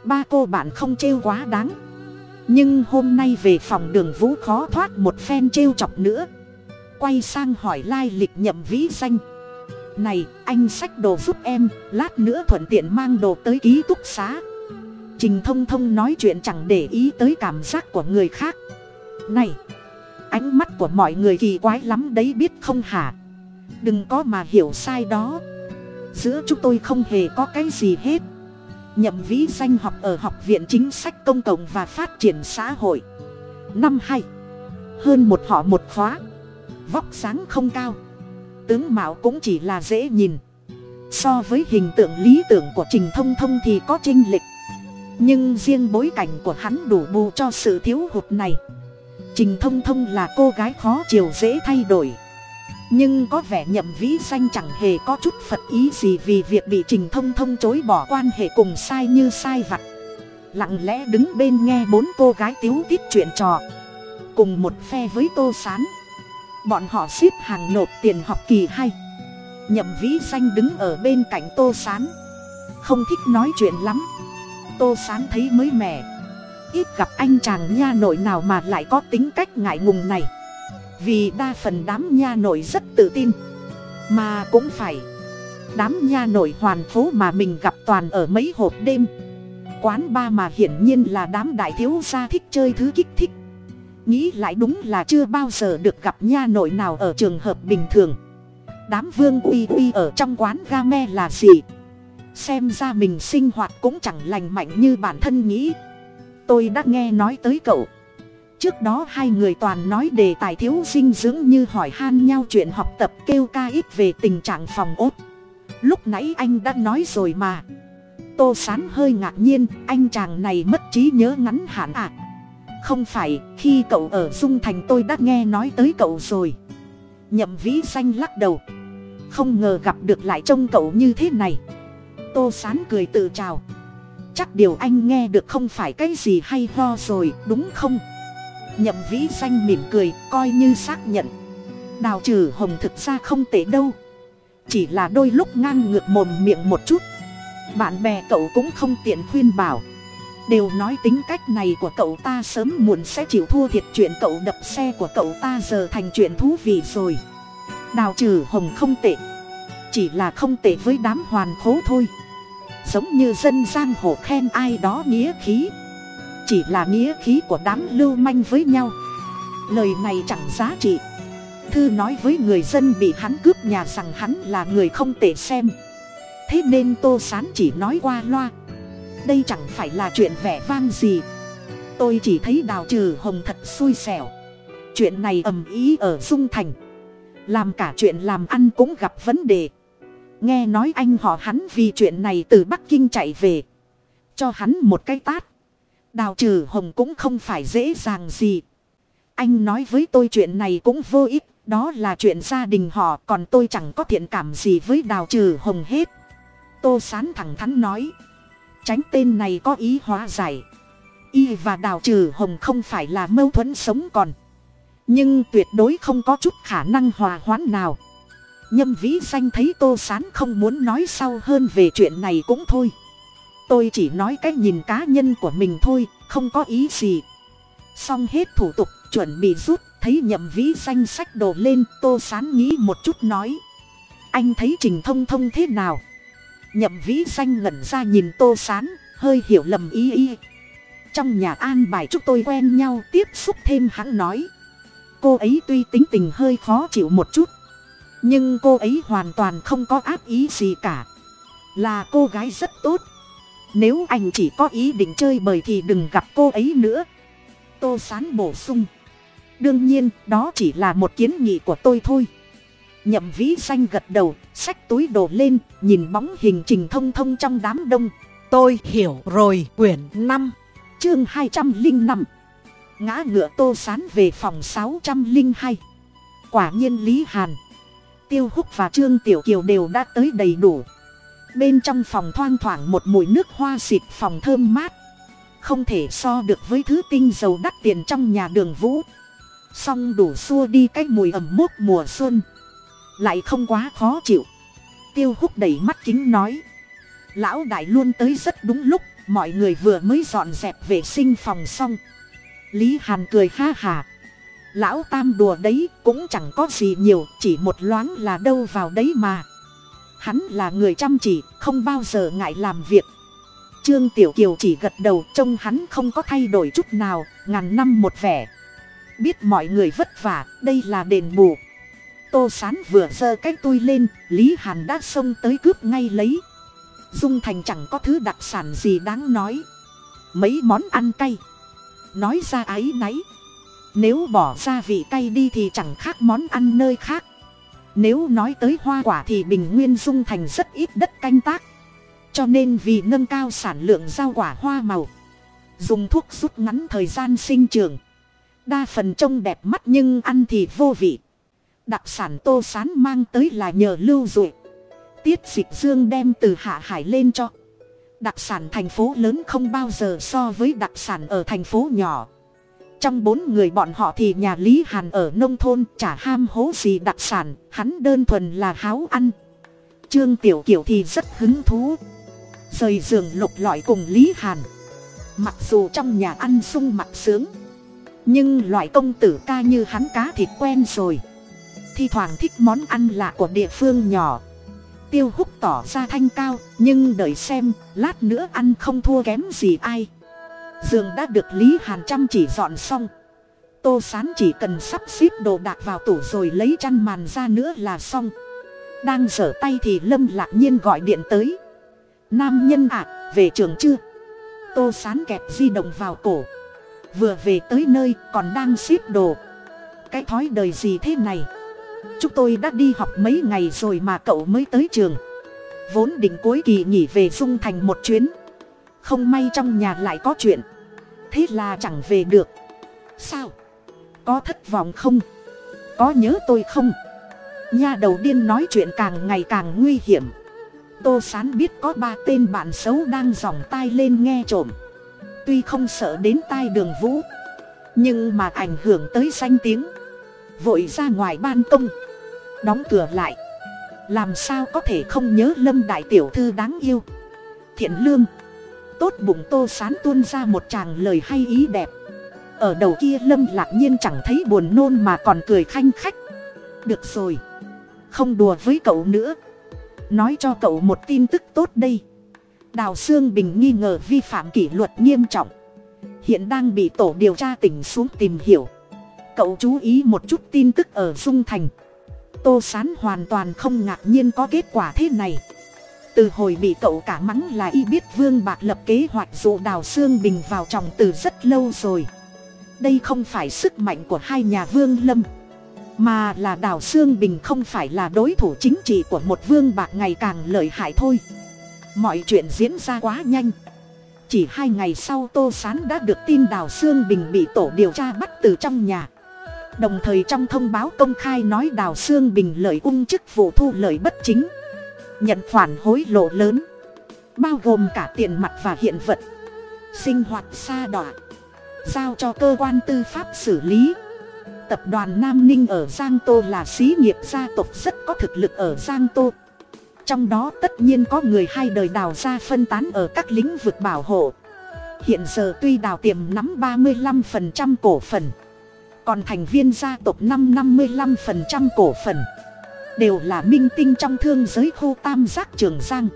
Ba cô bạn không trêu quá đáng. Nhưng hôm nay về phòng đường vũ khó thoát một phen trêu chọc nữa. Quay sang hỏi lai lịch nhậm vĩ danh. Này, anh xách đồ giúp em, lát nữa thuận tiện mang đồ tới ký túc xá trình thông thông nói chuyện chẳng để ý tới cảm giác của người khác. Này, ánh mắt của mọi người kỳ quái lắm đấy biết không hả? Đừng có mà hiểu sai đó. Giữa chúng tôi không hề có cái gì hết. Nhậm vĩ danh học ở học viện chính sách công cộng và phát triển xã hội. Năm hai, hơn một họ một khóa. Vóc sáng không cao. Tướng mạo cũng chỉ là dễ nhìn. So với hình tượng lý tưởng của trình thông thông thì có chênh lịch nhưng riêng bối cảnh của hắn đủ bù cho sự thiếu hụt này. Trình thông thông là cô gái khó chiều dễ thay đổi. Nhưng có vẻ nhậm vĩ danh chẳng hề có chút phật ý gì vì việc bị trình thông thông chối bỏ quan hệ cùng sai như sai vặt. Lặng lẽ đứng bên nghe bốn cô gái tiếu tít chuyện trò. Cùng một phe với tô s á n bọn họ xếp hàng nộp tiền học kỳ hay nhậm vĩ danh đứng ở bên cạnh tô s á n không thích nói chuyện lắm tô s á n thấy mới mẻ. Ít gặp anh chàng nha nội nào mà lại có tính cách ngại ngùng này. Vì đa phần đám nha nội rất tự tin. Mà cũng phải. Đám nha nội hoàn phố mà mình gặp toàn ở mấy hộp đêm. Quán ba mà hiển nhiên là đám đại thiếu gia thích chơi thứ kích thích. Nghĩ lại đúng là chưa bao giờ được gặp nha nội nào ở trường hợp bình thường. Đám vương uy uy ở trong quán ga me là gì? Xem ra mình sinh hoạt cũng chẳng lành mạnh như bản thân nghĩ. Tôi đã nghe nói tới cậu. Trước đó hai người toàn nói đề tài thiếu dinh dưỡng như hỏi han nhau chuyện học tập kêu ca ít về tình trạng phòng ốt. Lúc nãy anh đã nói rồi mà. Tô sán hơi ngạc nhiên, anh chàng này mất trí nhớ ngắn hạn ạ à. không phải, khi cậu ở dung thành tôi đã nghe nói tới cậu rồi. Nhậm vĩ xanh lắc đầu. Không ngờ gặp được lại trông cậu như thế này tô sán cười tự chào. Chắc điều anh nghe được không phải cái gì hay ho rồi, đúng không? Nhậm vĩ xanh mỉm cười, coi như xác nhận. Đào trừ hồng thực ra không tệ đâu. Chỉ là đôi lúc ngang ngược mồm miệng một chút. Bạn bè cậu cũng không tiện khuyên bảo. Đều nói tính cách này của cậu ta sớm muộn sẽ chịu thua thiệt chuyện cậu đập xe của cậu ta giờ thành chuyện thú vị rồi. Đào trừ hồng không tệ chỉ là không tệ với đám hoàn khố thôi. Giống như dân giang hồ khen ai đó nghĩa khí. Chỉ là nghĩa khí của đám lưu manh với nhau. Lời này chẳng giá trị. Thư nói với người dân bị hắn cướp nhà rằng hắn là người không tệ xem. Thế nên tô sán chỉ nói qua loa. Đây chẳng phải là chuyện vẻ vang gì. Tôi chỉ thấy đào trừ hồng thật xui xẻo. Chuyện này ầm ý ở dung thành. Làm cả chuyện làm ăn cũng gặp vấn đề nghe nói anh họ hắn vì chuyện này từ bắc kinh chạy về. Cho hắn một cái tát. Đào trừ hồng cũng không phải dễ dàng gì. Anh nói với tôi chuyện này cũng vô ích, đó là chuyện gia đình họ, còn tôi chẳng có thiện cảm gì với đào trừ hồng hết. Tô sán thẳng thắn nói, tránh tên này có ý hóa giải. Y và đào trừ hồng không phải là mâu thuẫn sống còn. Nhưng tuyệt đối không có chút khả năng hòa hoãn nào nhâm vĩ danh thấy tô sán không muốn nói sau hơn về chuyện này cũng thôi. Tôi chỉ nói cái nhìn cá nhân của mình thôi, không có ý gì. Xong hết thủ tục, chuẩn bị rút, thấy nhậm vĩ danh sách đồ lên, tô sán nghĩ một chút nói. Anh thấy trình thông thông thế nào? Nhậm vĩ danh ngẩn ra nhìn tô sán, hơi hiểu lầm ý ý. Trong nhà an bài chúc tôi quen nhau, tiếp xúc thêm hắn nói. Cô ấy tuy tính tình hơi khó chịu một chút nhưng cô ấy hoàn toàn không có ác ý gì cả. Là cô gái rất tốt. Nếu anh chỉ có ý định chơi bời thì đừng gặp cô ấy nữa. Tô sán bổ sung. Đương nhiên đó chỉ là một kiến nghị của tôi thôi. Nhậm vĩ xanh gật đầu xách túi đổ lên nhìn bóng hình trình thông thông trong đám đông. Tôi hiểu rồi quyển năm. Chương hai trăm linh năm. Ngã ngựa tô sán về phòng sáu trăm linh hai. Quả nhiên lý hàn tiêu húc và trương tiểu kiều đều đã tới đầy đủ. Bên trong phòng thoang thoảng một mùi nước hoa xịt phòng thơm mát. Không thể so được với thứ tinh dầu đắt tiền trong nhà đường vũ. Song đủ xua đi cái mùi ẩm mốt mùa xuân. Lại không quá khó chịu. Tiêu húc đẩy mắt kính nói. Lão đại luôn tới rất đúng lúc, mọi người vừa mới dọn dẹp vệ sinh phòng xong. Lý hàn cười ha hà lão tam đùa đấy cũng chẳng có gì nhiều, chỉ một loáng là đâu vào đấy mà. Hắn là người chăm chỉ, không bao giờ ngại làm việc. Trương tiểu kiều chỉ gật đầu, trông hắn không có thay đổi chút nào, ngàn năm một vẻ. Biết mọi người vất vả, đây là đền bù. Tô sán vừa giơ cái tôi lên, lý hàn đã xông tới cướp ngay lấy. Dung thành chẳng có thứ đặc sản gì đáng nói. Mấy món ăn cay. Nói ra áy náy nếu bỏ ra vị cay đi thì chẳng khác món ăn nơi khác. Nếu nói tới hoa quả thì bình nguyên dung thành rất ít đất canh tác. Cho nên vì nâng cao sản lượng rau quả hoa màu, dùng thuốc rút ngắn thời gian sinh trường đa phần trông đẹp mắt nhưng ăn thì vô vị. Đặc sản tô sán mang tới là nhờ lưu dụi tiết dịch dương đem từ hạ hải lên cho. Đặc sản thành phố lớn không bao giờ so với đặc sản ở thành phố nhỏ trong bốn người bọn họ thì nhà lý hàn ở nông thôn chả ham hố gì đặc sản, hắn đơn thuần là háo ăn. Trương tiểu kiểu thì rất hứng thú. Rời giường lục lọi cùng lý hàn. Mặc dù trong nhà ăn sung mặc sướng, nhưng loại công tử ca như hắn cá thịt quen rồi. Thi thoảng thích món ăn lạ của địa phương nhỏ. Tiêu húc tỏ ra thanh cao, nhưng đợi xem, lát nữa ăn không thua kém gì ai giường đã được lý hàn chăm chỉ dọn xong. Tô sán chỉ cần sắp xếp đồ đạc vào tủ rồi lấy chăn màn ra nữa là xong. Đang giở tay thì lâm lạc nhiên gọi điện tới. Nam nhân ạ, về trường chưa? Tô sán kẹp di động vào cổ. Vừa về tới nơi còn đang xếp đồ. Cái thói đời gì thế này? Chúng tôi đã đi học mấy ngày rồi mà cậu mới tới trường. Vốn định cuối kỳ nghỉ về dung thành một chuyến không may trong nhà lại có chuyện. Thế là chẳng về được. Sao? Có thất vọng không? Có nhớ tôi không? Nha đầu điên nói chuyện càng ngày càng nguy hiểm. Tô sán biết có ba tên bạn xấu đang dòng tai lên nghe trộm. Tuy không sợ đến tai đường vũ, nhưng mà ảnh hưởng tới danh tiếng. Vội ra ngoài ban công, đóng cửa lại. Làm sao có thể không nhớ lâm đại tiểu thư đáng yêu? Thiện lương tốt bụng tô sán tuôn ra một tràng lời hay ý đẹp. Ở đầu kia lâm lạc nhiên chẳng thấy buồn nôn mà còn cười khanh khách. Được rồi, không đùa với cậu nữa. Nói cho cậu một tin tức tốt đây. Đào sương bình nghi ngờ vi phạm kỷ luật nghiêm trọng. Hiện đang bị tổ điều tra tỉnh xuống tìm hiểu. Cậu chú ý một chút tin tức ở dung thành. Tô sán hoàn toàn không ngạc nhiên có kết quả thế này từ hồi bị cậu cả mắng là y biết vương bạc lập kế hoạch dụ đào xương bình vào chồng từ rất lâu rồi. Đây không phải sức mạnh của hai nhà vương lâm, mà là đào xương bình không phải là đối thủ chính trị của một vương bạc ngày càng lợi hại thôi. Mọi chuyện diễn ra quá nhanh. Chỉ hai ngày sau tô s á n đã được tin đào xương bình bị tổ điều tra bắt từ trong nhà. Đồng thời trong thông báo công khai nói đào xương bình lợi ung chức vụ thu lợi bất chính nhận khoản hối lộ lớn, bao gồm cả tiền mặt và hiện vật, sinh hoạt xa đọa, giao cho cơ quan tư pháp xử lý. Tập đoàn nam ninh ở giang tô là xí nghiệp gia tộc rất có thực lực ở giang tô. Trong đó tất nhiên có người hai đời đào ra phân tán ở các lĩnh vực bảo hộ. Hiện giờ tuy đào tiềm nắm ba mươi 35% cổ phần, còn thành viên gia tộc năm năm mươi 55% cổ phần đều là minh tinh trong thương giới khu tam giác trường giang.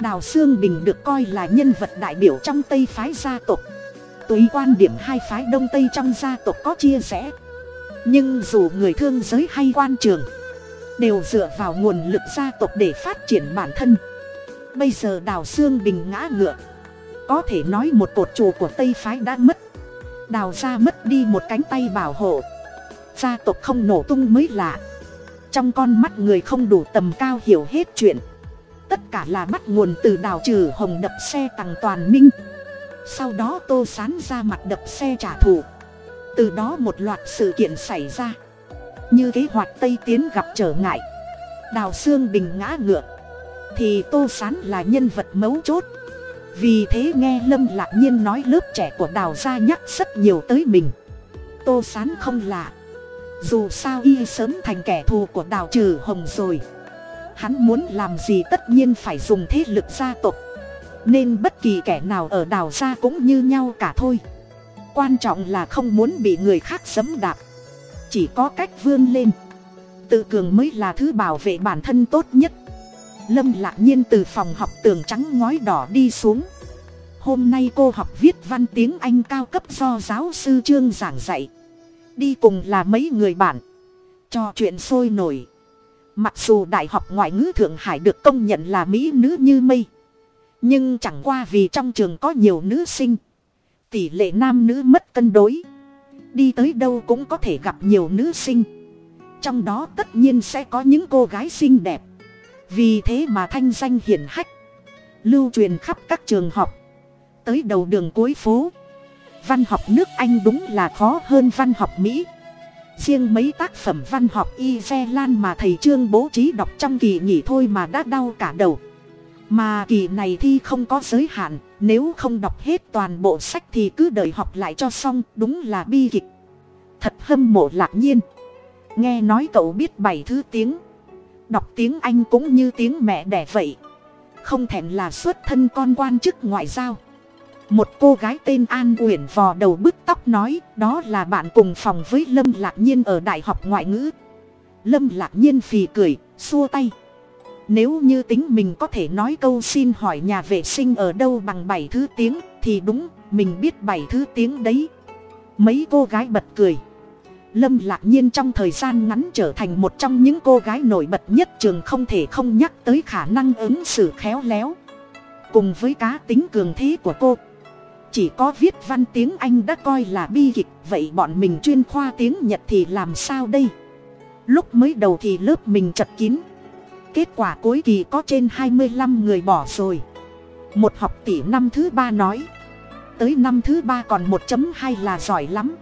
Đào sương bình được coi là nhân vật đại biểu trong tây phái gia tộc. Tùy quan điểm hai phái đông tây trong gia tộc có chia rẽ. Nhưng dù người thương giới hay quan trường, đều dựa vào nguồn lực gia tộc để phát triển bản thân. Bây giờ đào Sương bình ngã ngựa. Có thể nói một cột trụ của tây phái đã mất. Đào ra mất đi một cánh tay bảo hộ. Gia tộc không nổ tung mới lạ trong con mắt người không đủ tầm cao hiểu hết chuyện. Tất cả là bắt nguồn từ đào trừ hồng đập xe tằng toàn minh. Sau đó tô sán ra mặt đập xe trả thù. Từ đó một loạt sự kiện xảy ra. Như kế hoạch tây tiến gặp trở ngại. Đào xương bình ngã ngựa. Thì tô sán là nhân vật mấu chốt. Vì thế nghe lâm lạc nhiên nói lớp trẻ của đào gia nhắc rất nhiều tới mình. Tô sán không lạ dù sao y sớm thành kẻ thù của đào trừ hồng rồi. Hắn muốn làm gì tất nhiên phải dùng thế lực gia tộc. Nên bất kỳ kẻ nào ở đào gia cũng như nhau cả thôi. Quan trọng là không muốn bị người khác sấm đạp. Chỉ có cách vươn lên. Tự cường mới là thứ bảo vệ bản thân tốt nhất. Lâm lạc nhiên từ phòng học tường trắng ngói đỏ đi xuống. Hôm nay cô học viết văn tiếng anh cao cấp do giáo sư trương giảng dạy đi cùng là mấy người bạn. Cho chuyện sôi nổi. Mặc dù đại học ngoại ngữ thượng hải được công nhận là mỹ nữ như mây, nhưng chẳng qua vì trong trường có nhiều nữ sinh, tỷ lệ nam nữ mất cân đối. Đi tới đâu cũng có thể gặp nhiều nữ sinh. Trong đó tất nhiên sẽ có những cô gái xinh đẹp. Vì thế mà thanh danh hiển hách, lưu truyền khắp các trường học. Tới đầu đường cuối phố văn học nước anh đúng là khó hơn văn học mỹ. Riêng mấy tác phẩm văn học y ve lan mà thầy trương bố trí đọc trong kỳ nghỉ thôi mà đã đau cả đầu. Mà kỳ này thi không có giới hạn, nếu không đọc hết toàn bộ sách thì cứ đợi học lại cho xong, đúng là bi kịch. Thật hâm mộ lạc nhiên. Nghe nói cậu biết bảy thứ tiếng. Đọc tiếng anh cũng như tiếng mẹ đẻ vậy. Không thèm là xuất thân con quan chức ngoại giao một cô gái tên an uyển vò đầu bứt tóc nói, đó là bạn cùng phòng với lâm lạc nhiên ở đại học ngoại ngữ. Lâm lạc nhiên phì cười, xua tay. Nếu như tính mình có thể nói câu xin hỏi nhà vệ sinh ở đâu bằng bảy thứ tiếng, thì đúng, mình biết bảy thứ tiếng đấy. Mấy cô gái bật cười. Lâm lạc nhiên trong thời gian ngắn trở thành một trong những cô gái nổi bật nhất trường không thể không nhắc tới khả năng ứng xử khéo léo. Cùng với cá tính cường thế của cô chỉ có viết văn tiếng anh đã coi là bi kịch, vậy bọn mình chuyên khoa tiếng nhật thì làm sao đây? Lúc mới đầu thì lớp mình chật kín. Kết quả cuối kỳ có trên hai mươi năm người bỏ rồi. Một học tỷ năm thứ ba nói, tới năm thứ ba còn một hai là giỏi lắm.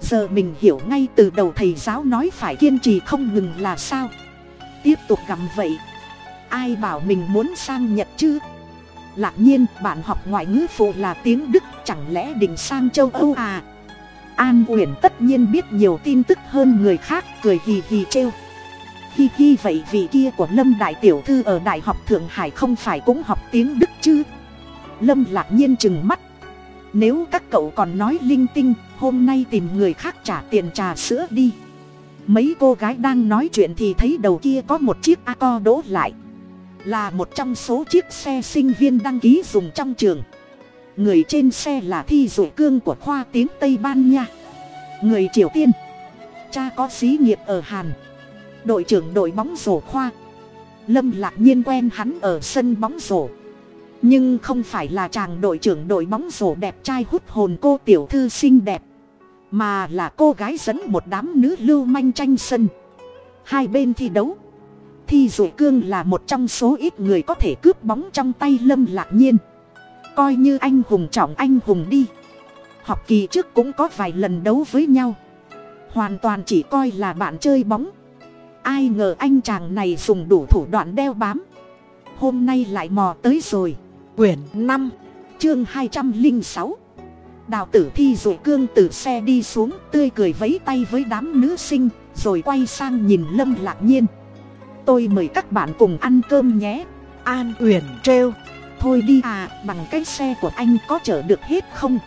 Giờ mình hiểu ngay từ đầu thầy giáo nói phải kiên trì không ngừng là sao. Tiếp tục gặm vậy. Ai bảo mình muốn sang nhật chứ? Lạc nhiên, bạn học ngoại ngữ phụ là tiếng đức, chẳng lẽ định sang châu âu à? An uyển tất nhiên biết nhiều tin tức hơn người khác, cười hì hì trêu. Hi hi, vậy vị kia của lâm đại tiểu thư ở đại học thượng hải không phải cũng học tiếng đức chứ? Lâm lạc nhiên chừng mắt. Nếu các cậu còn nói linh tinh, hôm nay tìm người khác trả tiền trà sữa đi. Mấy cô gái đang nói chuyện thì thấy đầu kia có một chiếc a co đỗ lại là một trong số chiếc xe sinh viên đăng ký dùng trong trường. Người trên xe là thi dụ cương của khoa tiếng tây ban nha. Người triều tiên. Cha có xí nghiệp ở hàn. Đội trưởng đội bóng rổ khoa. Lâm lạc nhiên quen hắn ở sân bóng rổ. Nhưng không phải là chàng đội trưởng đội bóng rổ đẹp trai hút hồn cô tiểu thư xinh đẹp, mà là cô gái dẫn một đám nữ lưu manh tranh sân. Hai bên thi đấu thi dụ cương là một trong số ít người có thể cướp bóng trong tay lâm lạc nhiên. Coi như anh hùng trọng anh hùng đi. Học kỳ trước cũng có vài lần đấu với nhau. Hoàn toàn chỉ coi là bạn chơi bóng. Ai ngờ anh chàng này dùng đủ thủ đoạn đeo bám. Hôm nay lại mò tới rồi. Quyển năm, chương hai trăm linh sáu. Đào tử thi Dụ cương từ xe đi xuống, tươi cười vấy tay với đám nữ sinh, rồi quay sang nhìn lâm lạc nhiên tôi mời các bạn cùng ăn cơm nhé. An uyển trêu. Thôi đi à bằng cái xe của anh có chở được hết không?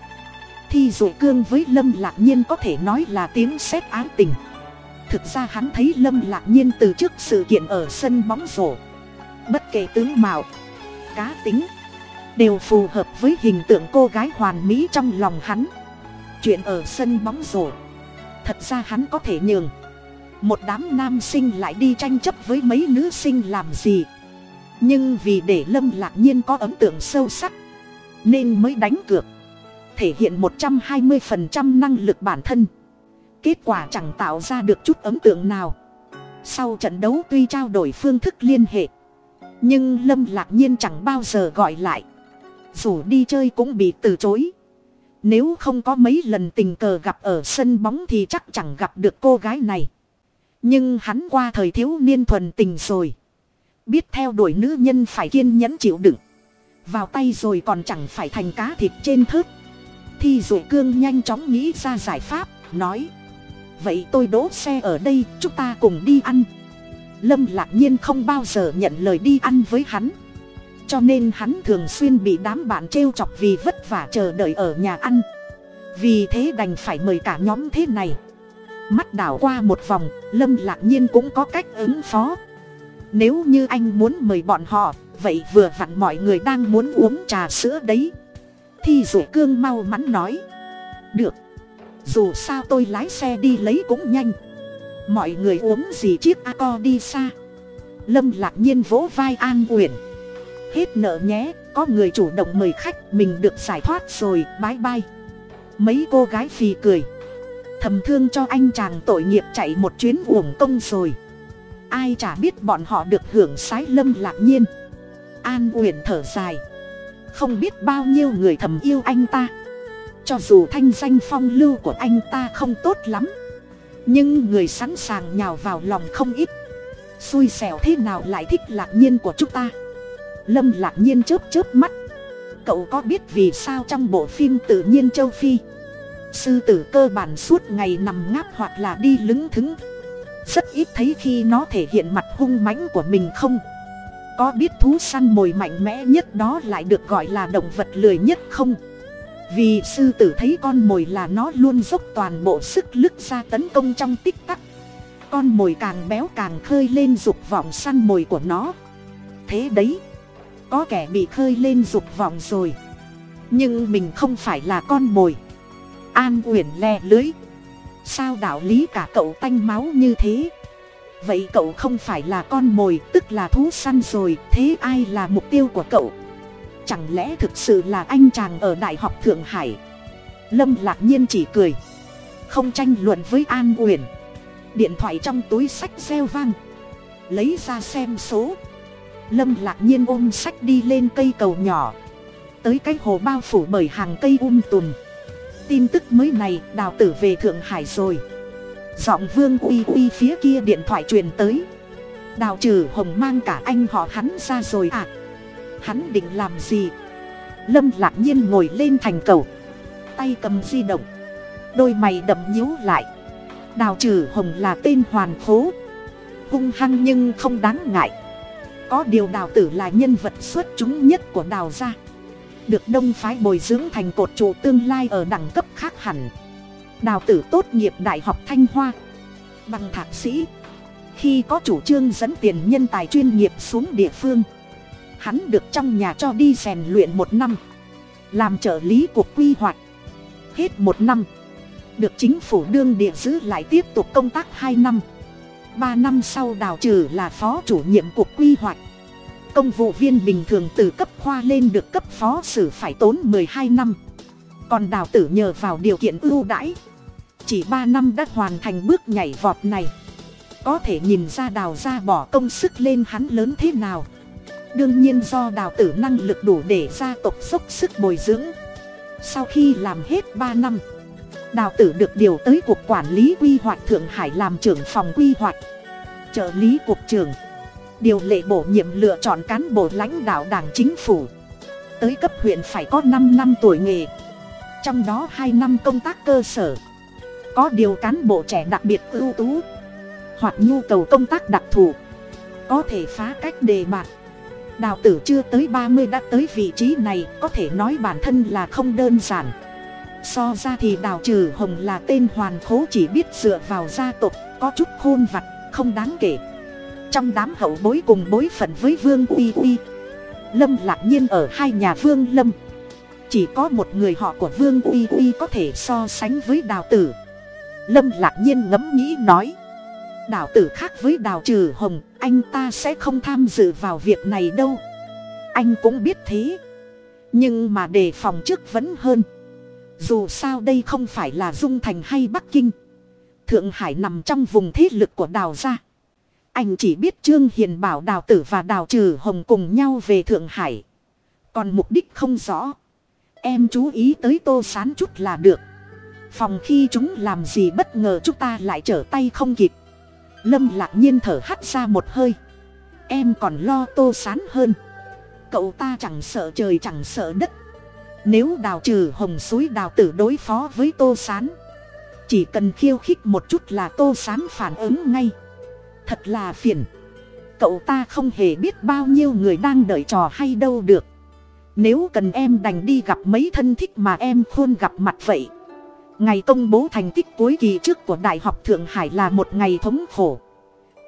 Thi dụ cương với lâm lạc nhiên có thể nói là tiếng xét ái tình. Thực ra hắn thấy lâm lạc nhiên từ trước sự kiện ở sân bóng rổ, bất kể tướng mạo, cá tính, đều phù hợp với hình tượng cô gái hoàn mỹ trong lòng hắn. Chuyện ở sân bóng rổ, thật ra hắn có thể nhường một đám nam sinh lại đi tranh chấp với mấy nữ sinh làm gì. Nhưng vì để lâm lạc nhiên có ấn tượng sâu sắc, nên mới đánh cược, thể hiện một trăm hai mươi phần trăm năng lực bản thân. Kết quả chẳng tạo ra được chút ấn tượng nào. Sau trận đấu tuy trao đổi phương thức liên hệ, nhưng lâm lạc nhiên chẳng bao giờ gọi lại. Dù đi chơi cũng bị từ chối. Nếu không có mấy lần tình cờ gặp ở sân bóng thì chắc chẳng gặp được cô gái này nhưng hắn qua thời thiếu niên thuần tình rồi. Biết theo đuổi nữ nhân phải kiên nhẫn chịu đựng. Vào tay rồi còn chẳng phải thành cá thịt trên thớt. Thi dụ cương nhanh chóng nghĩ ra giải pháp, nói. Vậy tôi đỗ xe ở đây, chúng ta cùng đi ăn. Lâm lạc nhiên không bao giờ nhận lời đi ăn với hắn. Cho nên hắn thường xuyên bị đám bạn trêu chọc vì vất vả chờ đợi ở nhà ăn. Vì thế đành phải mời cả nhóm thế này mắt đảo qua một vòng, lâm lạc nhiên cũng có cách ứng phó. Nếu như anh muốn mời bọn họ, vậy vừa vặn mọi người đang muốn uống trà sữa đấy. Thì dụ cương mau mắn nói. Được. Dù sao tôi lái xe đi lấy cũng nhanh. Mọi người uống gì chiếc a co đi xa. Lâm lạc nhiên vỗ vai an uyển. Hết nợ nhé, có người chủ động mời khách, mình được giải thoát rồi bái bai mấy cô gái phì cười thầm thương cho anh chàng tội nghiệp chạy một chuyến uổng công rồi. Ai chả biết bọn họ được hưởng sái lâm lạc nhiên. An uyển thở dài. Không biết bao nhiêu người thầm yêu anh ta. Cho dù thanh danh phong lưu của anh ta không tốt lắm, nhưng người sẵn sàng nhào vào lòng không ít. Xui xẻo thế nào lại thích lạc nhiên của chúng ta? Lâm lạc nhiên chớp chớp mắt. Cậu có biết vì sao trong bộ phim tự nhiên châu phi sư tử cơ bản suốt ngày nằm ngáp hoặc là đi lững thững rất ít thấy khi nó thể hiện mặt hung mãnh của mình không. Có biết thú săn mồi mạnh mẽ nhất đó lại được gọi là động vật lười nhất không? Vì sư tử thấy con mồi là nó luôn dốc toàn bộ sức lực ra tấn công trong tích tắc. Con mồi càng béo càng khơi lên dục vọng săn mồi của nó. Thế đấy, có kẻ bị khơi lên dục vọng rồi. Nhưng mình không phải là con mồi an uyển le lưới. Sao đạo lý cả cậu tanh máu như thế? Vậy cậu không phải là con mồi, tức là thú săn rồi, thế ai là mục tiêu của cậu? Chẳng lẽ thực sự là anh chàng ở đại học thượng hải? Lâm lạc nhiên chỉ cười. Không tranh luận với an uyển. Điện thoại trong túi sách reo vang. Lấy ra xem số. Lâm lạc nhiên ôm sách đi lên cây cầu nhỏ. Tới cái hồ bao phủ bởi hàng cây um tùm tin tức mới này, đào tử về thượng hải rồi. Giọng vương uy uy phía kia điện thoại truyền tới. Đào trừ hồng mang cả anh họ hắn ra rồi à hắn định làm gì? Lâm lạc nhiên ngồi lên thành cầu. Tay cầm di động. Đôi mày đậm nhíu lại. Đào trừ hồng là tên hoàn khố hung hăng nhưng không đáng ngại. Có điều đào tử là nhân vật xuất chúng nhất của đào gia được đông phái bồi dưỡng thành cột trụ tương lai ở đẳng cấp khác hẳn. Đào tử tốt nghiệp đại học thanh hoa. Bằng thạc sĩ. Khi có chủ trương dẫn tiền nhân tài chuyên nghiệp xuống địa phương, hắn được trong nhà cho đi rèn luyện một năm. Làm trợ lý cuộc quy hoạch. Hết một năm, được chính phủ đương địa giữ lại tiếp tục công tác hai năm. Ba năm sau đào trừ là phó chủ nhiệm cuộc quy hoạch công vụ viên bình thường từ cấp khoa lên được cấp phó sử phải tốn m ộ ư ơ i hai năm. Còn đào tử nhờ vào điều kiện ưu đãi. Chỉ ba năm đã hoàn thành bước nhảy vọt này. Có thể nhìn ra đào ra bỏ công sức lên hắn lớn thế nào. Đương nhiên do đào tử năng lực đủ để gia tộc dốc sức bồi dưỡng. Sau khi làm hết ba năm, đào tử được điều tới cuộc quản lý quy hoạch thượng hải làm trưởng phòng quy hoạch. Trợ lý cục trưởng điều lệ bổ nhiệm lựa chọn cán bộ lãnh đạo đảng chính phủ. Tới cấp huyện phải có năm năm tuổi nghề. Trong đó hai năm công tác cơ sở. Có điều cán bộ trẻ đặc biệt ưu tú. Hoặc nhu cầu công tác đặc thù. Có thể phá cách đề bạt. Đào tử chưa tới ba mươi đã tới vị trí này, có thể nói bản thân là không đơn giản. So ra thì đào trừ hồng là tên hoàn khố chỉ biết dựa vào gia tộc, có chút khôn vặt, không đáng kể trong đám hậu bối cùng bối phận với vương uy uy. Lâm lạc nhiên ở hai nhà vương lâm. Chỉ có một người họ của vương uy uy có thể so sánh với đào tử. Lâm lạc nhiên ngẫm nghĩ nói, đào tử khác với đào trừ hồng, anh ta sẽ không tham dự vào việc này đâu. Anh cũng biết thế, nhưng mà đề phòng trước vẫn hơn. Dù sao đây không phải là dung thành hay bắc kinh. Thượng hải nằm trong vùng thế lực của đào gia anh chỉ biết trương hiền bảo đào tử và đào trừ hồng cùng nhau về thượng hải. Còn mục đích không rõ. Em chú ý tới tô sán chút là được. Phòng khi chúng làm gì bất ngờ chúng ta lại trở tay không kịp. Lâm lạc nhiên thở hắt ra một hơi. Em còn lo tô sán hơn. Cậu ta chẳng sợ trời chẳng sợ đất. Nếu đào trừ hồng suối đào tử đối phó với tô sán, chỉ cần khiêu khích một chút là tô sán phản ứng ngay thật là phiền. Cậu ta không hề biết bao nhiêu người đang đợi trò hay đâu được. Nếu cần em đành đi gặp mấy thân thích mà em khôn gặp mặt vậy. Ngày công bố thành tích cuối kỳ trước của đại học thượng hải là một ngày thống khổ.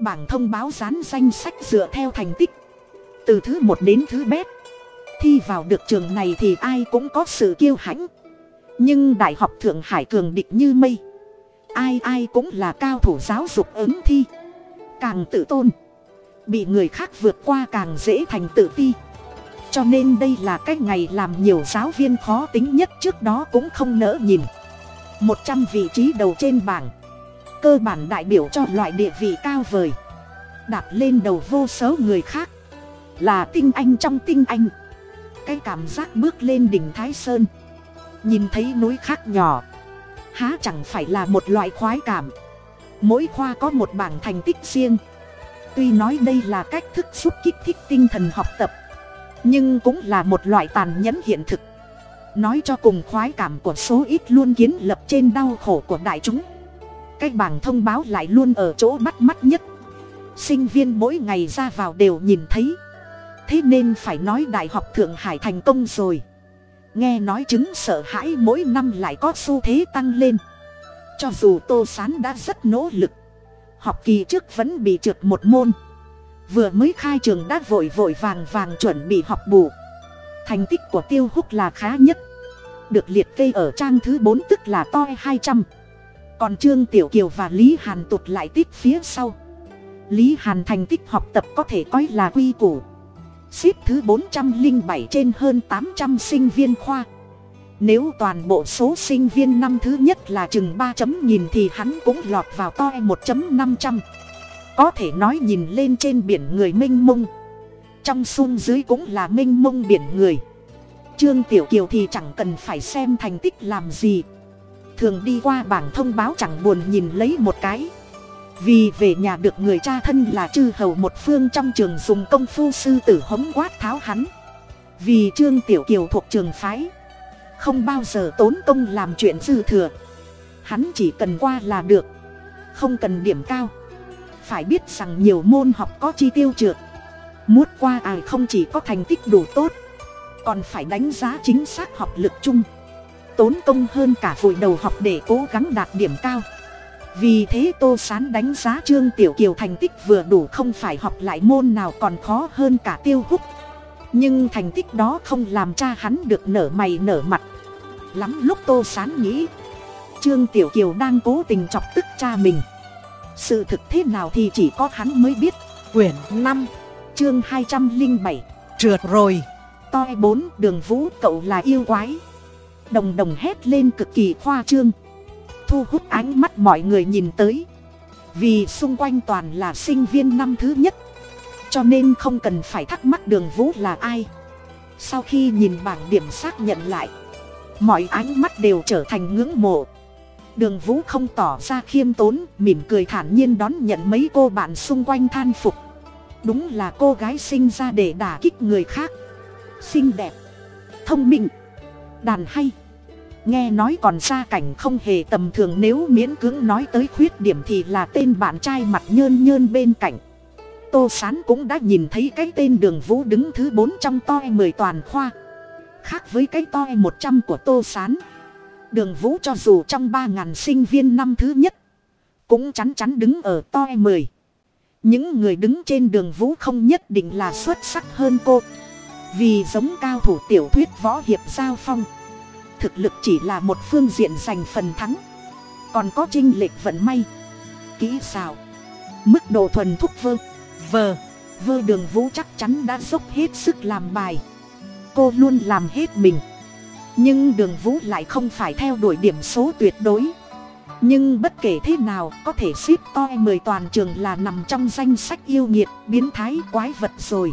Bảng thông báo dán danh sách dựa theo thành tích. Từ thứ một đến thứ bét thi vào được trường này thì ai cũng có sự kiêu hãnh. Nhưng đại học thượng hải cường địch như mây. Ai ai cũng là cao thủ giáo dục ứng thi càng tự tôn. Bị người khác vượt qua càng dễ thành tự ti. Cho nên đây là cái ngày làm nhiều giáo viên khó tính nhất trước đó cũng không nỡ nhìn. Một trăm vị trí đầu trên bảng. Cơ bản đại biểu cho loại địa vị cao vời. Đạp lên đầu vô số người khác. Là tinh anh trong tinh anh. Cái cảm giác bước lên đỉnh thái sơn. Nhìn thấy núi khác nhỏ. Há chẳng phải là một loại khoái cảm mỗi khoa có một bảng thành tích riêng. Tuy nói đây là cách thức giúp kích thích tinh thần học tập, nhưng cũng là một loại tàn nhẫn hiện thực. Nói cho cùng khoái cảm của số ít luôn kiến lập trên đau khổ của đại chúng. Cái bảng thông báo lại luôn ở chỗ bắt mắt nhất. Sinh viên mỗi ngày ra vào đều nhìn thấy. Thế nên phải nói đại học thượng hải thành công rồi. Nghe nói chứng sợ hãi mỗi năm lại có xu thế tăng lên cho dù tô sán đã rất nỗ lực, học kỳ trước vẫn bị trượt một môn. Vừa mới khai trường đã vội vội vàng vàng chuẩn bị học bù. Thành tích của tiêu húc là khá nhất. Được liệt kê ở trang thứ bốn tức là to hai trăm. Còn trương tiểu kiều và lý hàn tụt lại tít phía sau. Lý hàn thành tích học tập có thể coi là quy củ. Xếp thứ bốn trăm linh bảy trên hơn tám trăm sinh viên khoa nếu toàn bộ số sinh viên năm thứ nhất là chừng ba chấm nhìn thì hắn cũng lọt vào toi e một chấm năm trăm. Có thể nói nhìn lên trên biển người m i n h mông. Trong sung dưới cũng là m i n h mông biển người. Trương tiểu kiều thì chẳng cần phải xem thành tích làm gì. Thường đi qua bảng thông báo chẳng buồn nhìn lấy một cái. Vì về nhà được người cha thân là chư hầu một phương trong trường dùng công phu sư tử hống quát tháo hắn. Vì trương tiểu kiều thuộc trường phái không bao giờ tốn công làm chuyện dư thừa. Hắn chỉ cần qua là được, không cần điểm cao. Phải biết rằng nhiều môn học có chi tiêu trượt. Muốn qua ai không chỉ có thành tích đủ tốt, còn phải đánh giá chính xác học lực chung. Tốn công hơn cả vội đầu học để cố gắng đạt điểm cao. Vì thế tô sán đánh giá trương tiểu kiều thành tích vừa đủ không phải học lại môn nào còn khó hơn cả tiêu hút. Nhưng thành tích đó không làm cha hắn được nở mày nở mặt lắm lúc tô sán nghĩ. Trương tiểu kiều đang cố tình chọc tức cha mình. Sự thực thế nào thì chỉ có hắn mới biết. Quyển năm chương hai trăm linh bảy. Trượt rồi. Toi bốn đường vũ cậu là yêu quái. Đồng đồng hét lên cực kỳ khoa trương. Thu hút ánh mắt mọi người nhìn tới. Vì xung quanh toàn là sinh viên năm thứ nhất. Cho nên không cần phải thắc mắc đường vũ là ai. Sau khi nhìn bảng điểm xác nhận lại mọi ánh mắt đều trở thành ngưỡng mộ. Đường vũ không tỏ ra khiêm tốn, mỉm cười thản nhiên đón nhận mấy cô bạn xung quanh than phục. Đúng là cô gái sinh ra để đả kích người khác. Xinh đẹp, thông minh, đàn hay. Nghe nói còn gia cảnh không hề tầm thường nếu miễn cưỡng nói tới khuyết điểm thì là tên bạn trai mặt nhơn nhơn bên cạnh. Tô s á n cũng đã nhìn thấy cái tên đường vũ đứng thứ bốn trong toi mười toàn khoa khác với cái to một trăm của tô s á n đường vũ cho dù trong ba ngàn sinh viên năm thứ nhất, cũng chắn chắn đứng ở to mười. Những người đứng trên đường vũ không nhất định là xuất sắc hơn cô. Vì giống cao thủ tiểu thuyết võ hiệp giao phong, thực lực chỉ là một phương diện giành phần thắng. Còn có trinh lệch vận may, kỹ xào mức độ thuần thúc vơ vờ vơ đường vũ chắc chắn đã dốc hết sức làm bài cô luôn làm hết mình. Nhưng đường vũ lại không phải theo đuổi điểm số tuyệt đối. Nhưng bất kể thế nào, có thể ship to mười toàn trường là nằm trong danh sách yêu nghiệt, biến thái, quái vật rồi.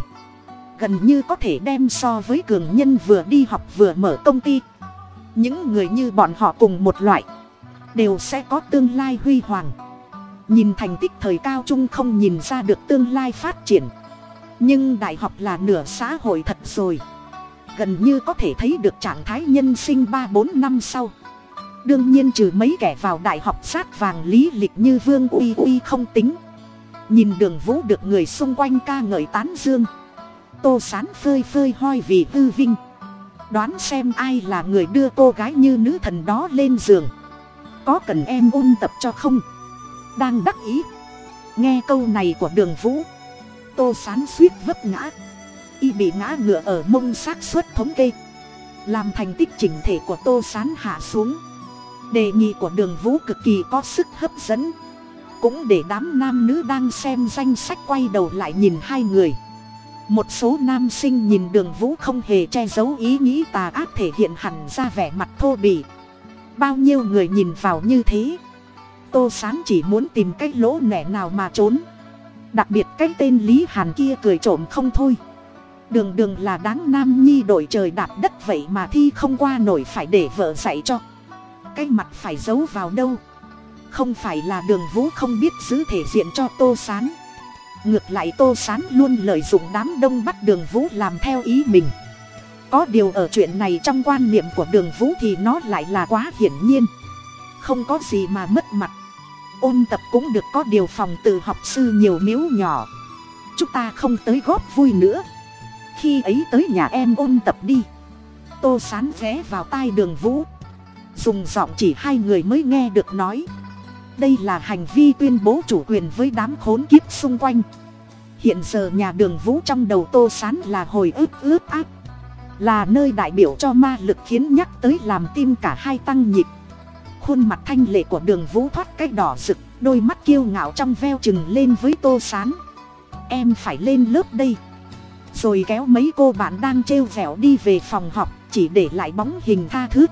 Gần như có thể đem so với cường nhân vừa đi học vừa mở công ty. Những người như bọn họ cùng một loại, đều sẽ có tương lai huy hoàng. Nhìn thành tích thời cao trung không nhìn ra được tương lai phát triển. Nhưng đại học là nửa xã hội thật rồi gần như có thể thấy được trạng thái nhân sinh ba bốn năm sau. Đương nhiên trừ mấy kẻ vào đại học sát vàng lý lịch như vương uy uy không tính. Nhìn đường vũ được người xung quanh ca ngợi tán dương. Tô sán phơi phơi hoi vì hư vinh. Đoán xem ai là người đưa cô gái như nữ thần đó lên giường. Có cần em ôn tập cho không? Đang đắc ý. Nghe câu này của đường vũ, tô sán suýt vấp ngã y bị ngã ngựa ở mông xác suất thống kê. Làm thành tích chỉnh thể của tô sán hạ xuống. Đề nghị của đường vũ cực kỳ có sức hấp dẫn. Cũng để đám nam nữ đang xem danh sách quay đầu lại nhìn hai người. Một số nam sinh nhìn đường vũ không hề che giấu ý nghĩ tà ác thể hiện hẳn ra vẻ mặt thô bỉ. Bao nhiêu người nhìn vào như thế? Tô sán chỉ muốn tìm cái lỗ nẻ nào mà trốn. Đặc biệt cái tên lý hàn kia cười trộm không thôi đường đường là đáng nam nhi đổi trời đạp đất vậy mà thi không qua nổi phải để vợ dạy cho. Cái mặt phải giấu vào đâu? Không phải là đường vũ không biết giữ thể diện cho tô s á n ngược lại tô s á n luôn lợi dụng đám đông bắt đường vũ làm theo ý mình. Có điều ở chuyện này trong quan niệm của đường vũ thì nó lại là quá hiển nhiên. Không có gì mà mất mặt. Ôn tập cũng được có điều phòng từ học sư nhiều miếu nhỏ. Chúng ta không tới góp vui nữa khi ấy tới nhà em ôn tập đi. Tô sán ghé vào tai đường vũ. Dùng giọng chỉ hai người mới nghe được nói. Đây là hành vi tuyên bố chủ quyền với đám khốn kiếp xung quanh. Hiện giờ nhà đường vũ trong đầu tô sán là hồi ức ướt áp là nơi đại biểu cho ma lực khiến nhắc tới làm tim cả hai tăng nhịp. Khuôn mặt thanh lệ của đường vũ thoát cái đỏ rực, đôi mắt kiêu ngạo trong veo chừng lên với tô sán. Em phải lên lớp đây rồi kéo mấy cô bạn đang trêu vẻo đi về phòng học, chỉ để lại bóng hình tha thứ.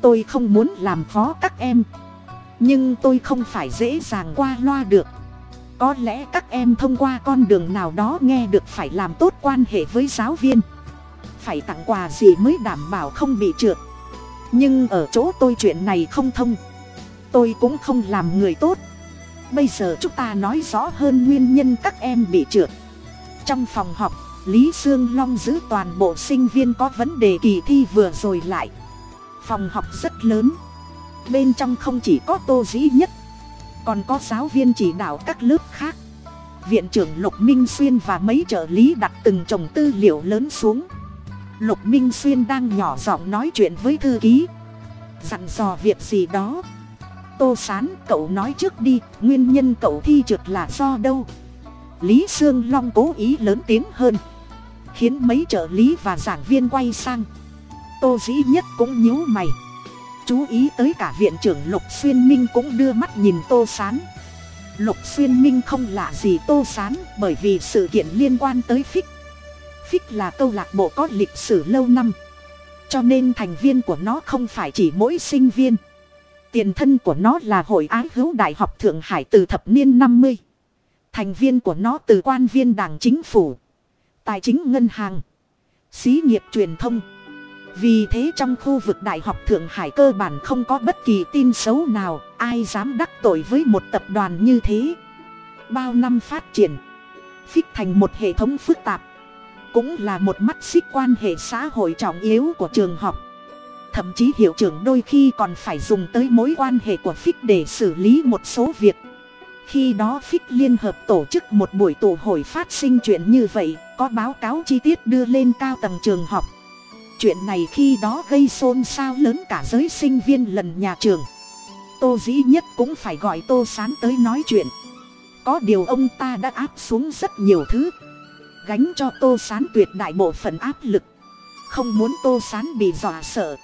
Tôi không muốn làm khó các em, nhưng tôi không phải dễ dàng qua loa được. Có lẽ các em thông qua con đường nào đó nghe được phải làm tốt quan hệ với giáo viên. Phải tặng quà gì mới đảm bảo không bị trượt. Nhưng ở chỗ tôi chuyện này không thông. Tôi cũng không làm người tốt. Bây giờ chúng ta nói rõ hơn nguyên nhân các em bị trượt. Trong phòng học lý sương long giữ toàn bộ sinh viên có vấn đề kỳ thi vừa rồi lại. Phòng học rất lớn. Bên trong không chỉ có tô dĩ nhất, còn có giáo viên chỉ đạo các lớp khác. Viện trưởng lục minh xuyên và mấy trợ lý đặt từng chồng tư liệu lớn xuống. Lục minh xuyên đang nhỏ giọng nói chuyện với thư ký. Dặn dò việc gì đó. Tô sán, cậu nói trước đi, nguyên nhân cậu thi trượt là do đâu? Lý sương long cố ý lớn tiếng hơn khiến mấy trợ lý và giảng viên quay sang. Tô dĩ nhất cũng nhíu mày. Chú ý tới cả viện trưởng lục xuyên minh cũng đưa mắt nhìn tô s á n lục xuyên minh không lạ gì tô s á n bởi vì sự kiện liên quan tới phích. Phích là câu lạc bộ có lịch sử lâu năm. Cho nên thành viên của nó không phải chỉ mỗi sinh viên. Tiền thân của nó là hội ái hữu đại học thượng hải từ thập niên năm mươi. Thành viên của nó từ quan viên đảng chính phủ tài chính ngân hàng, xí nghiệp truyền thông. Vì thế trong khu vực đại học thượng hải cơ bản không có bất kỳ tin xấu nào, ai dám đắc tội với một tập đoàn như thế. Bao năm phát triển, phích thành một hệ thống phức tạp, cũng là một mắt xích quan hệ xã hội trọng yếu của trường học. Thậm chí hiệu trưởng đôi khi còn phải dùng tới mối quan hệ của phích để xử lý một số việc khi đó phích liên hợp tổ chức một buổi tụ hội phát sinh chuyện như vậy, có báo cáo chi tiết đưa lên cao tầng trường học. Chuyện này khi đó gây xôn xao lớn cả giới sinh viên lần nhà trường. Tô dĩ nhất cũng phải gọi tô sán tới nói chuyện. Có điều ông ta đã áp xuống rất nhiều thứ. Gánh cho tô sán tuyệt đại bộ phận áp lực. Không muốn tô sán bị dọa sợ.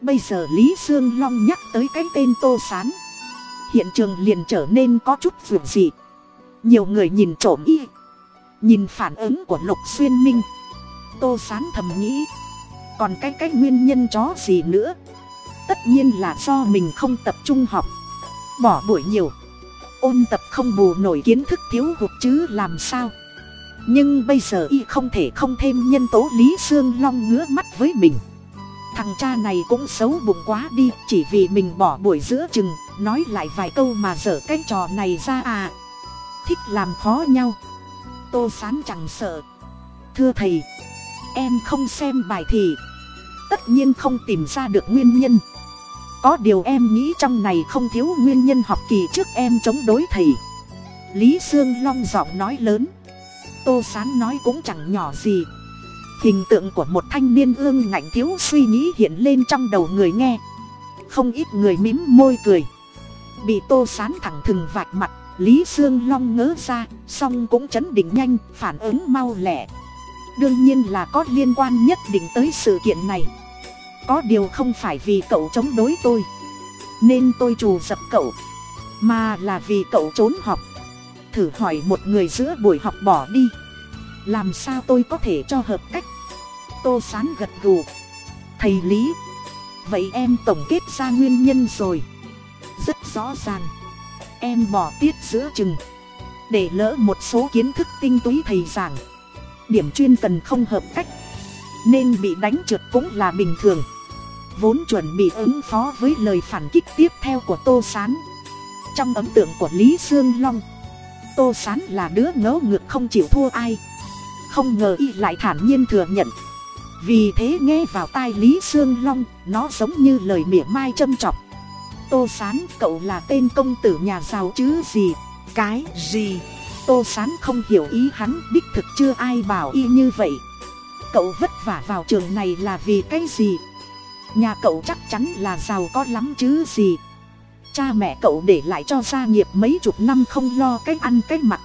Bây giờ lý sương long nhắc tới cái tên tô sán hiện trường liền trở nên có chút vượt dị. Nhiều người nhìn trộm y, nhìn phản ứng của lục xuyên minh. Tô sán thầm nghĩ, còn cái cái nguyên nhân chó gì nữa? Tất nhiên là do mình không tập trung học, bỏ buổi nhiều, ôn tập không bù nổi kiến thức thiếu hụt chứ làm sao? Nhưng bây giờ y không thể không thêm nhân tố lý sương long ngứa mắt với mình. Thằng cha này cũng xấu bụng quá đi, chỉ vì mình bỏ buổi giữa chừng nói lại vài câu mà dở cái trò này ra à. Thích làm khó nhau. Tô sán chẳng sợ. Thưa thầy, em không xem bài thì tất nhiên không tìm ra được nguyên nhân. Có điều em nghĩ trong này không thiếu nguyên nhân học kỳ trước em chống đối thầy. Lý sương long giọng nói lớn. Tô sán nói cũng chẳng nhỏ gì. Hình tượng của một thanh niên ương ngạnh thiếu suy nghĩ hiện lên trong đầu người nghe. Không ít người mím môi cười bị tô sán thẳng thừng vạch mặt, lý sương long ngớ ra, song cũng chấn định nhanh, phản ứng mau lẹ. Đương nhiên là có liên quan nhất định tới sự kiện này. Có điều không phải vì cậu chống đối tôi, nên tôi trù dập cậu, mà là vì cậu trốn học. Thử hỏi một người giữa buổi học bỏ đi, làm sao tôi có thể cho hợp cách? Tô sán gật gù. Thầy lý, vậy em tổng kết ra nguyên nhân rồi rất rõ ràng. Em bỏ tiết giữa chừng. Để lỡ một số kiến thức tinh túy thầy giảng. Điểm chuyên cần không hợp cách. Nên bị đánh trượt cũng là bình thường. Vốn chuẩn bị ứng phó với lời phản kích tiếp theo của tô s á n trong ấn tượng của lý sương long, tô s á n là đứa ngớ ngược không chịu thua ai. Không ngờ y lại thản nhiên thừa nhận. Vì thế nghe vào tai lý sương long, nó giống như lời mỉa mai châm chọc tô s á n cậu là tên công tử nhà giàu chứ gì? Cái gì? Tô s á n không hiểu ý hắn, đích thực chưa ai bảo y như vậy. Cậu vất vả vào trường này là vì cái gì? Nhà cậu chắc chắn là giàu có lắm chứ gì? Cha mẹ cậu để lại cho gia nghiệp mấy chục năm không lo cái ăn cái mặc.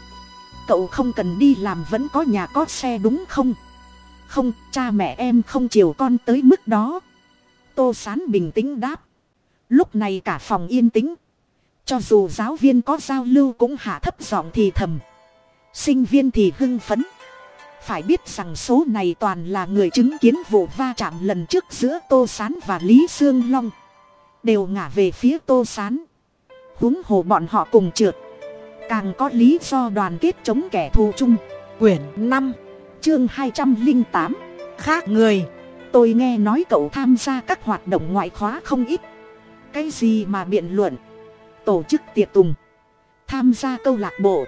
Cậu không cần đi làm vẫn có nhà có xe đúng không? Không, cha mẹ em không chiều con tới mức đó. Tô sán bình tĩnh đáp lúc này cả phòng yên tĩnh. Cho dù giáo viên có giao lưu cũng hạ thấp giọng thì thầm. Sinh viên thì hưng phấn. Phải biết rằng số này toàn là người chứng kiến vụ va chạm lần trước giữa tô s á n và lý sương long. Đều ngả về phía tô s á n huống hồ bọn họ cùng trượt. Càng có lý do đoàn kết chống kẻ thù chung. Quyển năm chương hai trăm linh tám. Khác người. Tôi nghe nói cậu tham gia các hoạt động ngoại khóa không ít cái gì mà biện luận? Tổ chức tiệc tùng. Tham gia câu lạc bộ.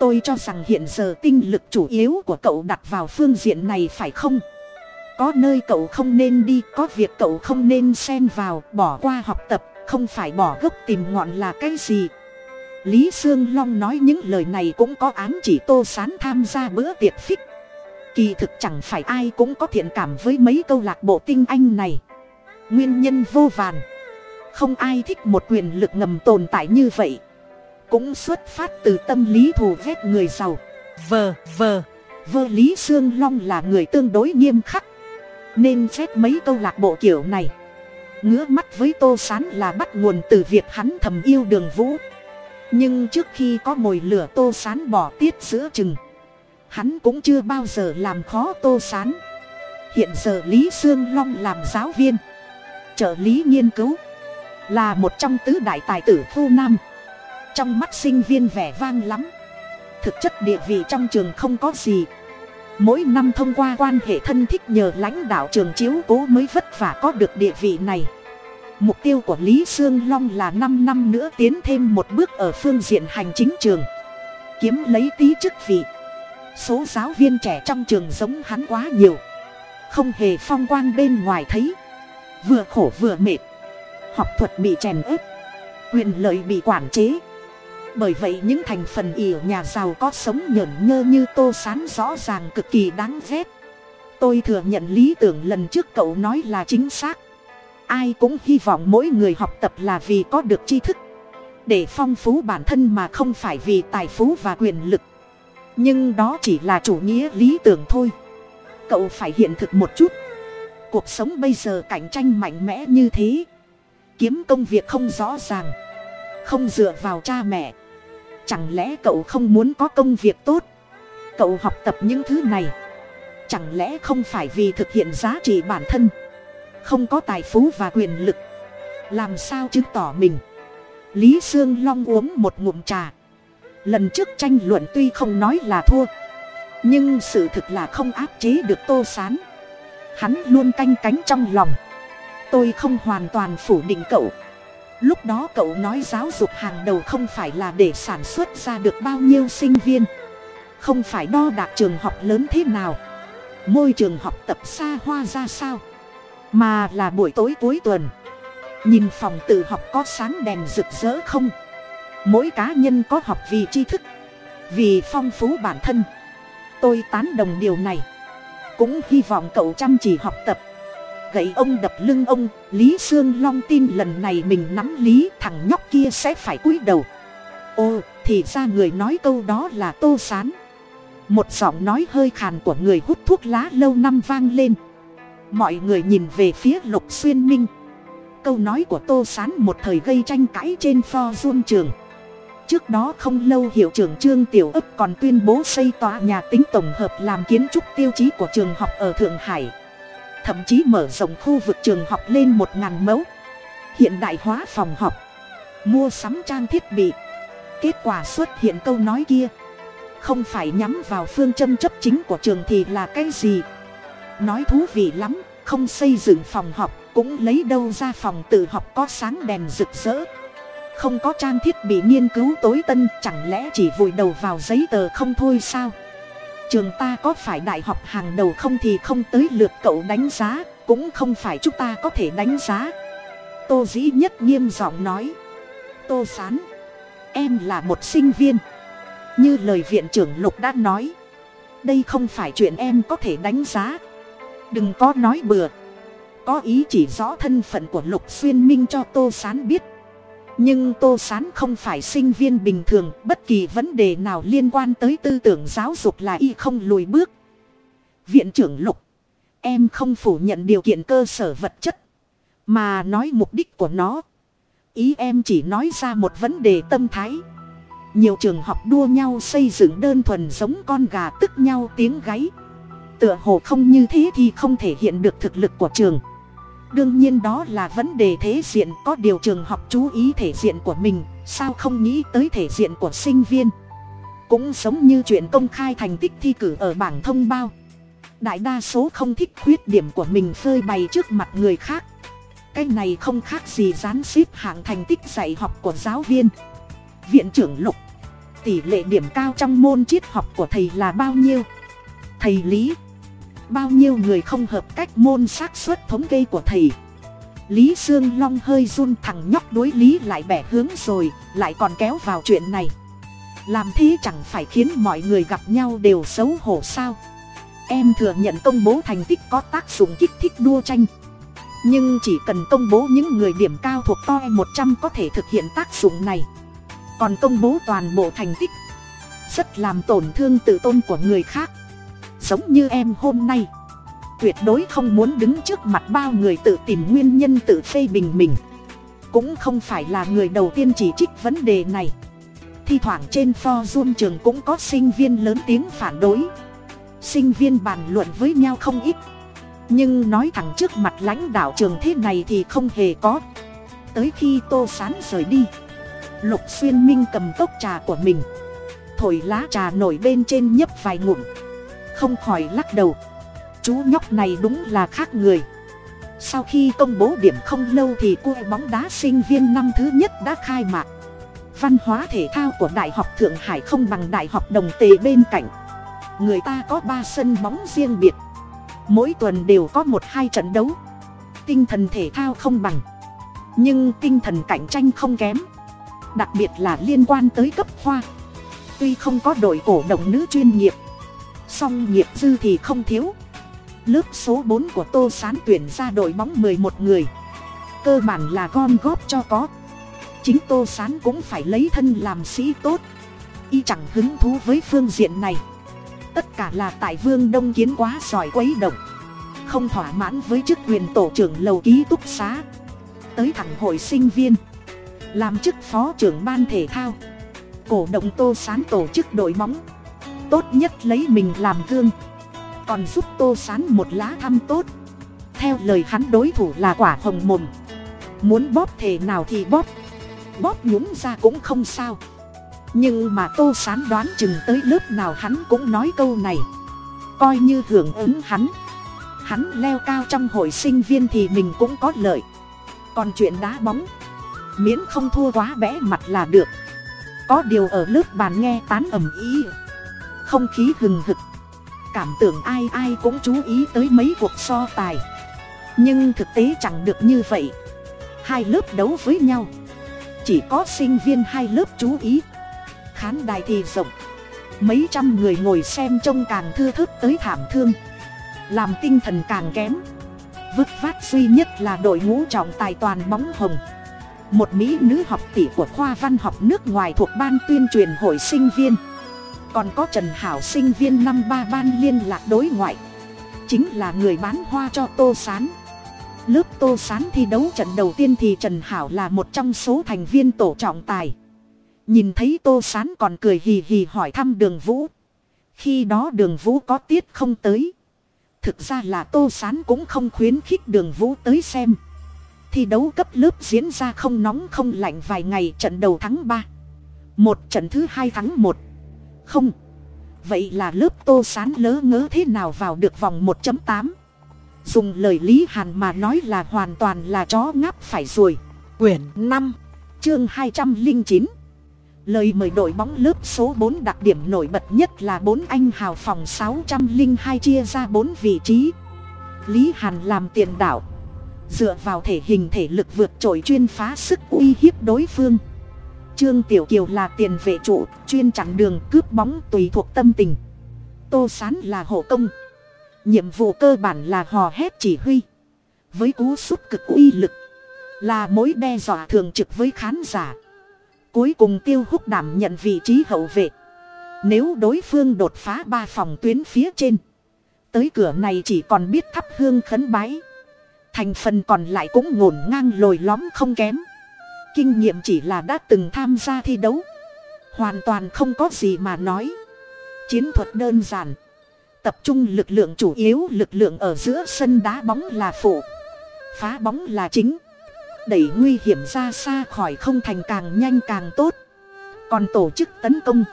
Tôi cho rằng hiện giờ tinh lực chủ yếu của cậu đặt vào phương diện này phải không? Có nơi cậu không nên đi, có việc cậu không nên xen vào, bỏ qua học tập, không phải bỏ gốc tìm ngọn là cái gì? Lý sương long nói những lời này cũng có án chỉ tô sán tham gia bữa tiệc phích. Kỳ thực chẳng phải ai cũng có thiện cảm với mấy câu lạc bộ tinh anh này. Nguyên nhân vô vàn không ai thích một quyền lực ngầm tồn tại như vậy. Cũng xuất phát từ tâm lý thù ghét người giàu. Vờ vờ vơ lý sương long là người tương đối nghiêm khắc. Nên xét mấy câu lạc bộ kiểu này. Ngứa mắt với tô s á n là bắt nguồn từ việc hắn thầm yêu đường vũ. Nhưng trước khi có mồi lửa tô s á n bỏ tiết giữa chừng, hắn cũng chưa bao giờ làm khó tô s á n hiện giờ lý sương long làm giáo viên, trợ lý nghiên cứu là một trong tứ đại tài tử thu nam. Trong mắt sinh viên vẻ vang lắm. Thực chất địa vị trong trường không có gì. Mỗi năm thông qua quan hệ thân thích nhờ lãnh đạo trường chiếu cố mới vất vả có được địa vị này. Mục tiêu của lý sương long là năm năm nữa tiến thêm một bước ở phương diện hành chính trường. Kiếm lấy tí chức vị. Số giáo viên trẻ trong trường giống hắn quá nhiều. Không hề phong quang bên ngoài thấy. Vừa khổ vừa mệt học thuật bị chèn ép, quyền lợi bị quản chế. Bởi vậy những thành phần ỉa nhà giàu có sống nhởn nhơ như tô sán rõ ràng cực kỳ đáng ghét. Tôi thừa nhận lý tưởng lần trước cậu nói là chính xác. Ai cũng hy vọng mỗi người học tập là vì có được tri thức. Để phong phú bản thân mà không phải vì tài phú và quyền lực. Nhưng đó chỉ là chủ nghĩa lý tưởng thôi. Cậu phải hiện thực một chút. Cuộc sống bây giờ cạnh tranh mạnh mẽ như thế kiếm công việc không rõ ràng, không dựa vào cha mẹ. Chẳng lẽ cậu không muốn có công việc tốt? Cậu học tập những thứ này, chẳng lẽ không phải vì thực hiện giá trị bản thân? Không có tài phú và quyền lực, làm sao chứng tỏ mình? Lý sương long uống một ngụm trà. Lần trước tranh luận tuy không nói là thua, nhưng sự thực là không áp chế được tô s á n hắn luôn canh cánh trong lòng tôi không hoàn toàn phủ định cậu. Lúc đó cậu nói giáo dục hàng đầu không phải là để sản xuất ra được bao nhiêu sinh viên. Không phải đo đạc trường học lớn thế nào. Môi trường học tập xa hoa ra sao. Mà là buổi tối cuối tuần. Nhìn phòng tự học có sáng đèn rực rỡ không? Mỗi cá nhân có học vì tri thức. Vì phong phú bản thân. Tôi tán đồng điều này. Cũng hy vọng cậu chăm chỉ học tập gậy ông đập lưng ông, lý sương long tin lần này mình nắm lý thằng nhóc kia sẽ phải cúi đầu. Ô, thì ra người nói câu đó là tô sán. Một giọng nói hơi khàn của người hút thuốc lá lâu năm vang lên. Mọi người nhìn về phía lục xuyên minh. Câu nói của tô sán một thời gây tranh cãi trên pho duôn trường. Trước đó không lâu hiệu trưởng trương tiểu ấp còn tuyên bố xây tòa nhà tính tổng hợp làm kiến trúc tiêu chí của trường học ở thượng hải thậm chí mở rộng khu vực trường học lên một ngàn mẫu. Hiện đại hóa phòng học, mua sắm trang thiết bị. Kết quả xuất hiện câu nói kia. Không phải nhắm vào phương châm chấp chính của trường thì là cái gì? Nói thú vị lắm, không xây dựng phòng học cũng lấy đâu ra phòng tự học có sáng đèn rực rỡ. Không có trang thiết bị nghiên cứu tối tân, chẳng lẽ chỉ vùi đầu vào giấy tờ không thôi sao? Trường ta có phải đại học hàng đầu không thì không tới lượt cậu đánh giá, cũng không phải chúng ta có thể đánh giá. Tô dĩ nhất nghiêm giọng nói. Tô s á n em là một sinh viên. Như lời viện trưởng lục đã nói, đây không phải chuyện em có thể đánh giá. Đừng có nói bừa. Có ý chỉ rõ thân phận của lục xuyên minh cho tô s á n biết nhưng tô sán không phải sinh viên bình thường, bất kỳ vấn đề nào liên quan tới tư tưởng giáo dục là y không lùi bước. Viện trưởng lục, em không phủ nhận điều kiện cơ sở vật chất, mà nói mục đích của nó. Ý em chỉ nói ra một vấn đề tâm thái. Nhiều trường học đua nhau xây dựng đơn thuần giống con gà tức nhau tiếng gáy. Tựa hồ không như thế thì không thể hiện được thực lực của trường đương nhiên đó là vấn đề thế diện, có điều trường học chú ý thể diện của mình, sao không nghĩ tới thể diện của sinh viên? Cũng giống như chuyện công khai thành tích thi cử ở bảng thông bao đại đa số không thích khuyết điểm của mình phơi bày trước mặt người khác. Cái này không khác gì dán xếp hạng thành tích dạy học của giáo viên. Viện trưởng lục, tỷ lệ điểm cao trong môn triết học của thầy là bao nhiêu? Thầy lý bao nhiêu người không hợp cách môn xác suất thống kê của thầy? Lý sương long hơi run thằng nhóc đối lý lại bẻ hướng rồi, lại còn kéo vào chuyện này. Làm thế chẳng phải khiến mọi người gặp nhau đều xấu hổ sao? Em thừa nhận công bố thành tích có tác dụng kích thích đua tranh. Nhưng chỉ cần công bố những người điểm cao thuộc toi một trăm có thể thực hiện tác dụng này. Còn công bố toàn bộ thành tích, rất làm tổn thương tự tôn của người khác giống như em hôm nay. Tuyệt đối không muốn đứng trước mặt bao người tự tìm nguyên nhân tự phê bình mình. Cũng không phải là người đầu tiên chỉ trích vấn đề này. Thi thoảng trên forum trường cũng có sinh viên lớn tiếng phản đối. Sinh viên bàn luận với nhau không ít. Nhưng nói thẳng trước mặt lãnh đạo trường thế này thì không hề có. Tới khi tô sán rời đi, lục xuyên minh cầm cốc trà của mình, thổi lá trà nổi bên trên nhấp vài ngụm không khỏi lắc đầu. Chú nhóc này đúng là khác người. Sau khi công bố điểm không lâu thì cua bóng đá sinh viên năm thứ nhất đã khai mạc. Văn hóa thể thao của đại học thượng hải không bằng đại học đồng tề bên cạnh. Người ta có ba sân bóng riêng biệt. Mỗi tuần đều có một hai trận đấu. Tinh thần thể thao không bằng. Nhưng tinh thần cạnh tranh không kém. Đặc biệt là liên quan tới cấp khoa. Tuy không có đội cổ động nữ chuyên nghiệp song nghiệp dư thì không thiếu. Lớp số bốn của tô sán tuyển ra đội bóng mười một người. Cơ bản là gom góp cho có. Chính tô sán cũng phải lấy thân làm sĩ tốt. Y chẳng hứng thú với phương diện này. Tất cả là tại vương đông kiến quá giỏi quấy động. Không thỏa mãn với chức quyền tổ trưởng lầu ký túc xá. Tới thẳng hội sinh viên. Làm chức phó trưởng ban thể thao. Cổ động tô sán tổ chức đội bóng tốt nhất lấy mình làm gương. Còn giúp tô sán một lá thăm tốt. Theo lời hắn đối thủ là quả hồng mồm. Muốn bóp thể nào thì bóp. Bóp nhúng ra cũng không sao. Nhưng mà tô sán đoán chừng tới lớp nào hắn cũng nói câu này. Coi như hưởng ứng hắn. Hắn leo cao trong hội sinh viên thì mình cũng có lợi. Còn chuyện đá bóng. Miễn không thua quá bẽ mặt là được. Có điều ở lớp bàn nghe tán ầm ý không khí hừng hực. Cảm tưởng ai ai cũng chú ý tới mấy cuộc so tài. Nhưng thực tế chẳng được như vậy. Hai lớp đấu với nhau. Chỉ có sinh viên hai lớp chú ý. Khán đài thì rộng. Mấy trăm người ngồi xem trông càng thưa thớt tới thảm thương. Làm tinh thần càng kém. Vứt vát duy nhất là đội ngũ trọng tài toàn bóng hồng. Một mỹ nữ học tỷ của khoa văn học nước ngoài thuộc ban tuyên truyền hội sinh viên còn có trần hảo sinh viên năm ba ban liên lạc đối ngoại. Chính là người bán hoa cho tô s á n lớp tô s á n thi đấu trận đầu tiên thì trần hảo là một trong số thành viên tổ trọng tài. Nhìn thấy tô s á n còn cười hì hì hỏi thăm đường vũ. Khi đó đường vũ có tiết không tới. Thực ra là tô s á n cũng không khuyến khích đường vũ tới xem. Thi đấu cấp lớp diễn ra không nóng không lạnh vài ngày trận đầu tháng ba. Một trận thứ hai tháng một không? Vậy là lớp tô sán lỡ ngớ thế nào vào được vòng 1 tám? Dùng lời lý hàn mà nói là hoàn toàn là chó ngáp phải rồi. Quyển năm chương hai trăm linh chín. Lời mời đội bóng lớp số bốn đặc điểm nổi bật nhất là bốn anh hào phòng sáu trăm linh hai chia ra bốn vị trí. Lý hàn làm tiền đạo. Dựa vào thể hình thể lực vượt trội chuyên phá sức uy hiếp đối phương trương tiểu kiều là tiền vệ trụ, chuyên chặn đường cướp bóng tùy thuộc tâm tình. Tô sán là hộ công. Nhiệm vụ cơ bản là hò hét chỉ huy. Với cú sút cực uy lực, là mối đe dọa thường trực với khán giả. Cuối cùng tiêu húc đảm nhận vị trí hậu vệ. Nếu đối phương đột phá ba phòng tuyến phía trên, tới cửa này chỉ còn biết thắp hương khấn bái. Thành phần còn lại cũng ngổn ngang lồi lõm không kém kinh nghiệm chỉ là đã từng tham gia thi đấu. Hoàn toàn không có gì mà nói. Chiến thuật đơn giản. Tập trung lực lượng chủ yếu lực lượng ở giữa sân đá bóng là phụ. Phá bóng là chính. Đẩy nguy hiểm ra xa khỏi không thành càng nhanh càng tốt. Còn tổ chức tấn công.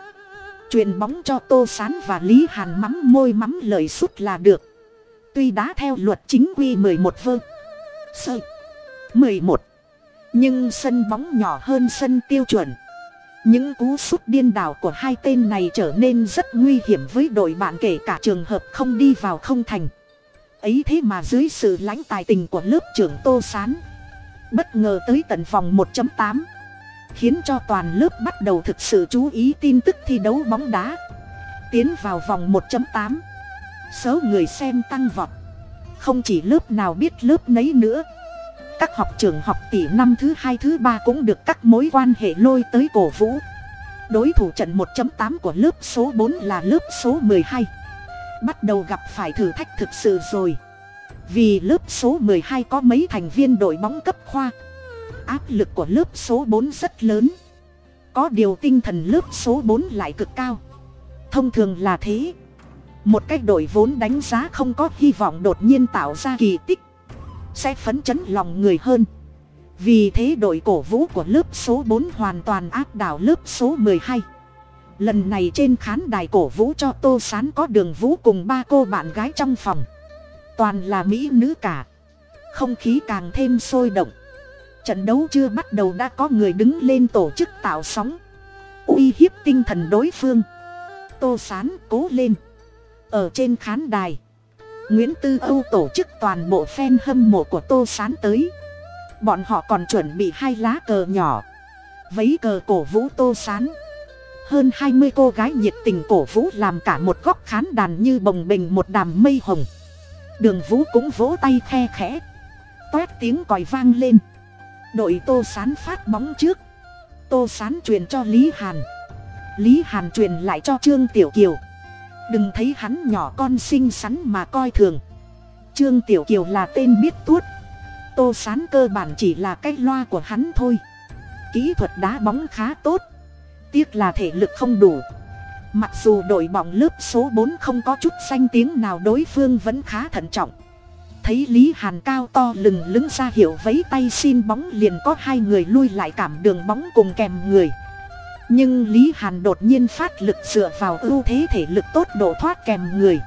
Truyền bóng cho tô sán và lý hàn mắm môi mắm lời sút là được. Tuy đã theo luật chính quy mười một vơ. Sơ. Mười một nhưng sân bóng nhỏ hơn sân tiêu chuẩn. Những cú sút điên đảo của hai tên này trở nên rất nguy hiểm với đội bạn kể cả trường hợp không đi vào không thành. Ấy thế mà dưới sự lãnh tài tình của lớp trưởng tô sán, bất ngờ tới tận vòng 1.8 khiến cho toàn lớp bắt đầu thực sự chú ý tin tức thi đấu bóng đá. Tiến vào vòng 1.8 số người xem tăng vọt. Không chỉ lớp nào biết lớp nấy nữa các học trường học tỷ năm thứ hai, thứ ba cũng được các mối quan hệ lôi tới cổ vũ. Đối thủ trận 1.8 của lớp số 4 là lớp số 12 bắt đầu gặp phải thử thách thực sự rồi. Vì lớp số hai có mấy thành viên đội bóng cấp khoa, áp lực của lớp số bốn rất lớn. Có điều tinh thần lớp số bốn lại cực cao. Thông thường là thế. Một cái đội vốn đánh giá không có hy vọng đột nhiên tạo ra kỳ tích sẽ phấn chấn lòng người hơn. Vì thế đội cổ vũ của lớp số bốn hoàn toàn áp đảo lớp số hai. Lần này trên khán đài cổ vũ cho tô sán có đường vũ cùng ba cô bạn gái trong phòng. Toàn là mỹ nữ cả. Không khí càng thêm sôi động. Trận đấu chưa bắt đầu đã có người đứng lên tổ chức tạo sóng. Uy hiếp tinh thần đối phương. Tô sán cố lên. Ở trên khán đài nguyễn tư âu tổ chức toàn bộ fan hâm mộ của tô sán tới. Bọn họ còn chuẩn bị hai lá cờ nhỏ vấy cờ cổ vũ tô sán. Hơn hai mươi cô gái nhiệt tình cổ vũ làm cả một góc khán đàn như bồng bềnh một đàm mây hồng. Đường vũ cũng vỗ tay khe khẽ. Toét tiếng còi vang lên. Đội tô sán phát bóng trước. Tô sán truyền cho lý hàn. Lý hàn truyền lại cho trương tiểu kiều đừng thấy hắn nhỏ con xinh xắn mà coi thường. Trương tiểu kiều là tên biết tuốt. Tô sán cơ bản chỉ là cái loa của hắn thôi. Kỹ thuật đá bóng khá tốt. Tiếc là thể lực không đủ. Mặc dù đội bóng lớp số bốn không có chút danh tiếng nào đối phương vẫn khá thận trọng. Thấy lý hàn cao to lừng lững ra hiệu vấy tay xin bóng liền có hai người lui lại cảm đường bóng cùng kèm người nhưng lý hàn đột nhiên phát lực dựa vào ưu thế thể lực tốt độ thoát kèm người.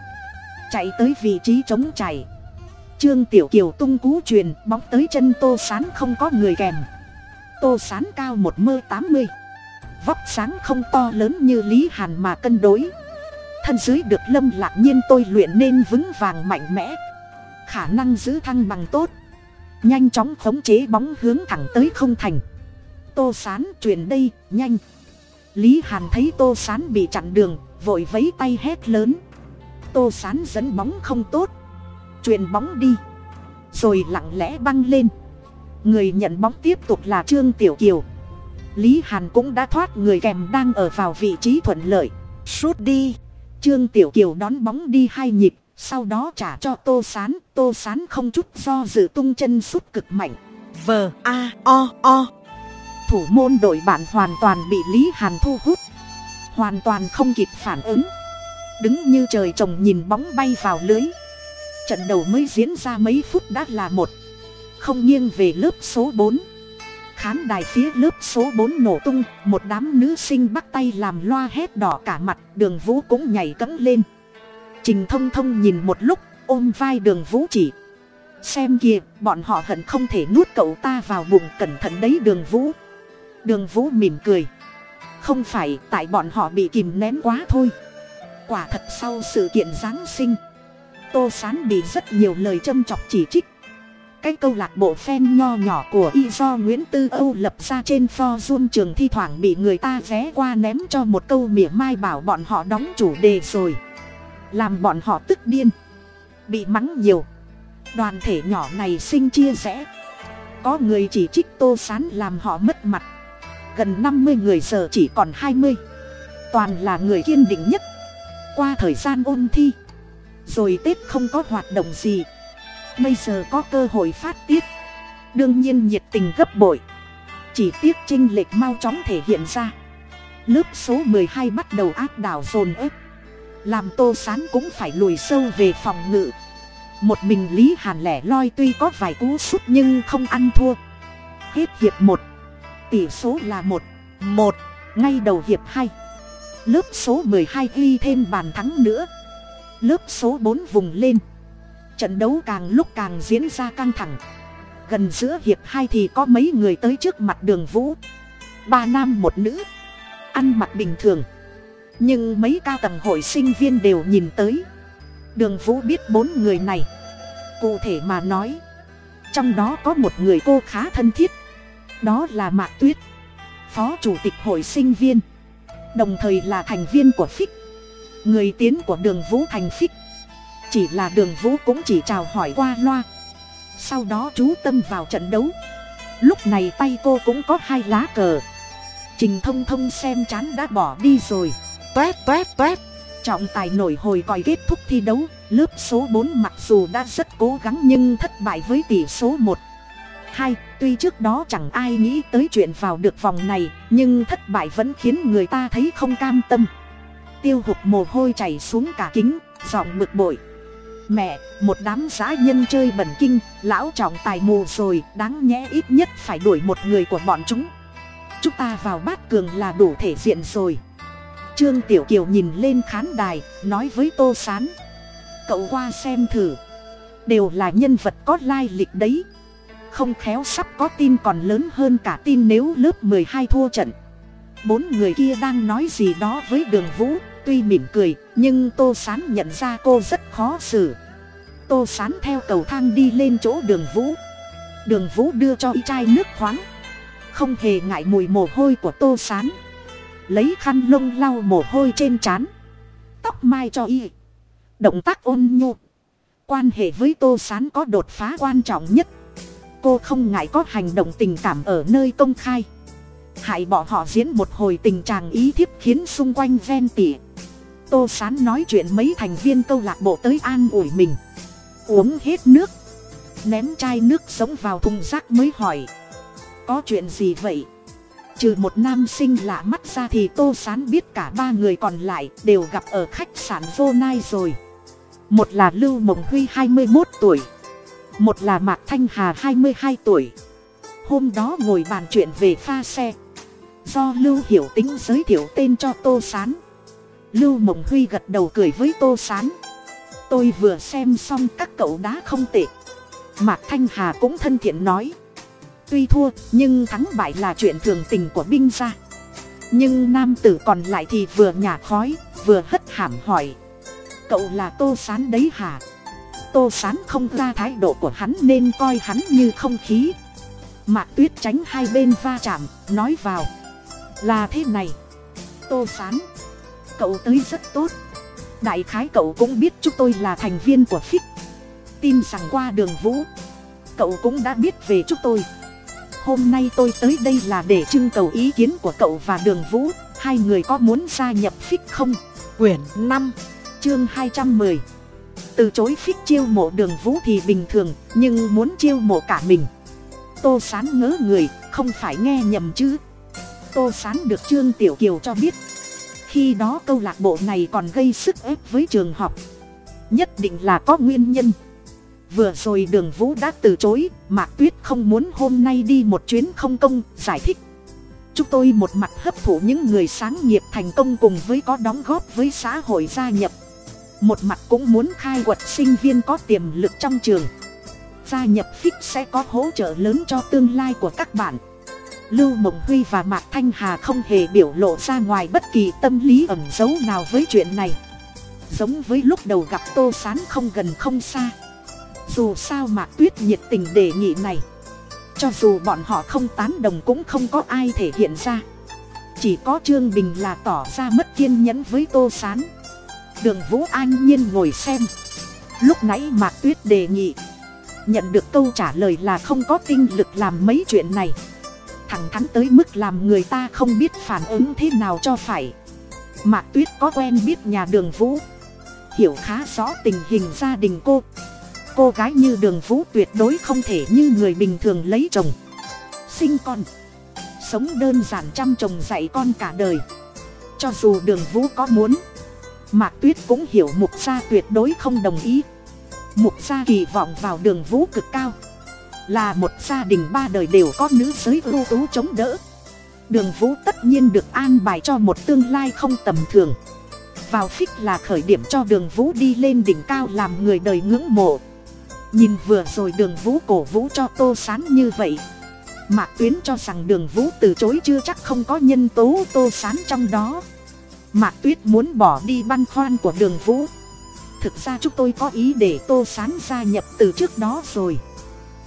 Chạy tới vị trí chống chảy trương tiểu kiều tung cú truyền, bóng tới chân tô sán không có người kèm. Tô sán cao một mơ tám mươi. Vóc sáng không to lớn như lý hàn mà cân đối. Thân dưới được lâm lạc nhiên tôi luyện nên vững vàng mạnh mẽ. Khả năng giữ thăng bằng tốt. Nhanh chóng khống chế bóng hướng thẳng tới không thành. Tô sán truyền đây, nhanh lý hàn thấy tô sán bị chặn đường, vội vấy tay hét lớn. Tô sán dẫn bóng không tốt. Truyền bóng đi. Rồi lặng lẽ băng lên. Người nhận bóng tiếp tục là trương tiểu kiều. Lý hàn cũng đã thoát người kèm đang ở vào vị trí thuận lợi. Sút đi. Trương tiểu kiều đón bóng đi hai nhịp, sau đó trả cho tô sán. Tô sán không chút do dự tung chân sút cực mạnh. V, a, o o thủ môn đội bạn hoàn toàn bị lý hàn thu hút. Hoàn toàn không kịp phản ứng. Đứng như trời trồng nhìn bóng bay vào lưới. Trận đầu mới diễn ra mấy phút đã là một. Không nghiêng về lớp số bốn. Khán đài phía lớp số bốn nổ tung, một đám nữ sinh bắt tay làm loa hét đỏ cả mặt, đường vũ cũng nhảy cẫng lên. Trình thông thông nhìn một lúc, ôm vai đường vũ chỉ. Xem kìa, bọn họ hận không thể nuốt cậu ta vào bụng, cẩn thận đấy đường vũ đường vũ mỉm cười. Không phải, tại bọn họ bị kìm nén quá thôi. Quả thật sau sự kiện giáng sinh, tô sán bị rất nhiều lời châm chọc chỉ trích. Cái câu lạc bộ phen nho nhỏ của y do nguyễn tư âu lập ra trên pho run trường thi thoảng bị người ta vé qua ném cho một câu mỉa mai bảo bọn họ đóng chủ đề rồi. Làm bọn họ tức điên. Bị mắng nhiều. Đoàn thể nhỏ này sinh chia rẽ. Có người chỉ trích tô sán làm họ mất mặt gần năm mươi người, giờ chỉ còn hai mươi. Toàn là người kiên định nhất. Qua thời gian ôn thi, rồi tết không có hoạt động gì. Bây giờ có cơ hội phát tiết. Đương nhiên nhiệt tình gấp bội. Chỉ tiếc chinh lệch mau chóng thể hiện ra. Lớp số mười hai bắt đầu áp đảo dồn ớt làm tô sán cũng phải lùi sâu về phòng ngự. Một mình lý hàn lẻ loi tuy có vài cú sút nhưng không ăn thua. Hết hiệp một tỷ số là một. Một, ngay đầu hiệp hai. Lớp số mười hai ghi thêm bàn thắng nữa. Lớp số bốn vùng lên. Trận đấu càng lúc càng diễn ra căng thẳng. Gần giữa hiệp hai thì có mấy người tới trước mặt đường vũ. Ba nam một nữ. Ăn mặc bình thường. Nhưng mấy cao tầng hội sinh viên đều nhìn tới. Đường vũ biết bốn người này. Cụ thể mà nói, trong đó có một người cô khá thân thiết đó là mạc tuyết, phó chủ tịch hội sinh viên, đồng thời là thành viên của phích. Người tiến của đường vũ thành phích, chỉ là đường vũ cũng chỉ chào hỏi qua loa. Sau đó chú tâm vào trận đấu. Lúc này tay cô cũng có hai lá cờ. Trình thông thông xem chán đã bỏ đi rồi. Toét toét toét trọng tài nổi hồi còi kết thúc thi đấu. Lớp số bốn mặc dù đã rất cố gắng nhưng thất bại với tỷ số một hai, tuy trước đó chẳng ai nghĩ tới chuyện vào được vòng này, nhưng thất bại vẫn khiến người ta thấy không cam tâm. Tiêu hụt mồ hôi chảy xuống cả kính, giọng bực bội. Mẹ, một đám giã nhân chơi bẩn kinh, lão trọng tài mù rồi, đáng nhẽ ít nhất phải đuổi một người của bọn chúng. Chúng ta vào bát cường là đủ thể diện rồi. Trương tiểu kiều nhìn lên khán đài, nói với tô s á n cậu qua xem thử. Đều là nhân vật có lai lịch đấy không khéo sắp có tin còn lớn hơn cả tin nếu lớp mười hai thua trận. Bốn người kia đang nói gì đó với đường vũ, tuy mỉm cười, nhưng tô s á n nhận ra cô rất khó xử. Tô s á n theo cầu thang đi lên chỗ đường vũ. Đường vũ đưa cho y chai nước khoáng. Không hề ngại mùi mồ hôi của tô s á n lấy khăn lông lau mồ hôi trên trán. Tóc mai cho y. Động tác ôn nhu. Quan hệ với tô s á n có đột phá quan trọng nhất cô không ngại có hành động tình cảm ở nơi công khai. Hại bỏ họ diễn một hồi tình trạng ý thiếp khiến xung quanh ven tỉa. Tô s á n nói chuyện mấy thành viên câu lạc bộ tới an ủi mình. Uống hết nước. Ném chai nước sống vào thùng rác mới hỏi. Có chuyện gì vậy? Trừ một nam sinh lạ mắt ra thì tô s á n biết cả ba người còn lại đều gặp ở khách sạn vô nai rồi. Một là lưu mộng huy hai mươi một tuổi một là mạc thanh hà hai mươi hai tuổi. Hôm đó ngồi bàn chuyện về pha xe. Do lưu hiểu tính giới thiệu tên cho tô s á n lưu mộng huy gật đầu cười với tô s á n tôi vừa xem xong các cậu đá không tệ. Mạc thanh hà cũng thân thiện nói. Tuy thua, nhưng thắng bại là chuyện thường tình của binh gia. Nhưng nam tử còn lại thì vừa nhả khói, vừa hất hàm hỏi. Cậu là tô sán đấy hả? Tô sán không ra thái độ của hắn nên coi hắn như không khí. Mạc tuyết tránh hai bên va chạm, nói vào. Là thế này, tô sán, cậu tới rất tốt. Đại khái cậu cũng biết chúng tôi là thành viên của phích. Tin rằng qua đường vũ, cậu cũng đã biết về chúng tôi. Hôm nay tôi tới đây là để trưng cầu ý kiến của cậu và đường vũ. Hai người có muốn gia nhập phích không? Quyển năm, chương hai trăm mười từ chối phích chiêu mộ đường vũ thì bình thường, nhưng muốn chiêu mộ cả mình. Tô sán ngớ người, không phải nghe nhầm chứ. Tô sán được trương tiểu kiều cho biết. Khi đó câu lạc bộ này còn gây sức ép với trường học. Nhất định là có nguyên nhân. Vừa rồi đường vũ đã từ chối mạc tuyết không muốn hôm nay đi một chuyến không công, giải thích. Chúng tôi một mặt hấp thụ những người sáng nghiệp thành công cùng với có đóng góp với xã hội gia nhập một mặt cũng muốn khai quật sinh viên có tiềm lực trong trường. Gia nhập phích sẽ có hỗ trợ lớn cho tương lai của các bạn. Lưu mộng huy và mạc thanh hà không hề biểu lộ ra ngoài bất kỳ tâm lý ẩn giấu nào với chuyện này. Giống với lúc đầu gặp tô sán không gần không xa. Dù sao mạc tuyết nhiệt tình đề nghị này. Cho dù bọn họ không tán đồng cũng không có ai thể hiện ra. Chỉ có trương bình là tỏ ra mất kiên nhẫn với tô sán đường vũ an nhiên ngồi xem. Lúc nãy mạc tuyết đề nghị. Nhận được câu trả lời là không có tinh lực làm mấy chuyện này. Thẳng thắn tới mức làm người ta không biết phản ứng thế nào cho phải. Mạc tuyết có quen biết nhà đường vũ. Hiểu khá rõ tình hình gia đình cô. Cô gái như đường vũ tuyệt đối không thể như người bình thường lấy chồng. Sinh con. Sống đơn giản chăm chồng dạy con cả đời. Cho dù đường vũ có muốn mạc tuyết cũng hiểu mục gia tuyệt đối không đồng ý. Mục gia kỳ vọng vào đường vũ cực cao. Là một gia đình ba đời đều có nữ giới ưu tú chống đỡ. Đường vũ tất nhiên được an bài cho một tương lai không tầm thường. Vào phích là khởi điểm cho đường vũ đi lên đỉnh cao làm người đời ngưỡng mộ. Nhìn vừa rồi đường vũ cổ vũ cho tô sán như vậy. Mạc tuyến cho rằng đường vũ từ chối chưa chắc không có nhân tố tô sán trong đó mạc tuyết muốn bỏ đi băn khoăn của đường vũ. Thực ra chúng tôi có ý để tô sán gia nhập từ trước đó rồi.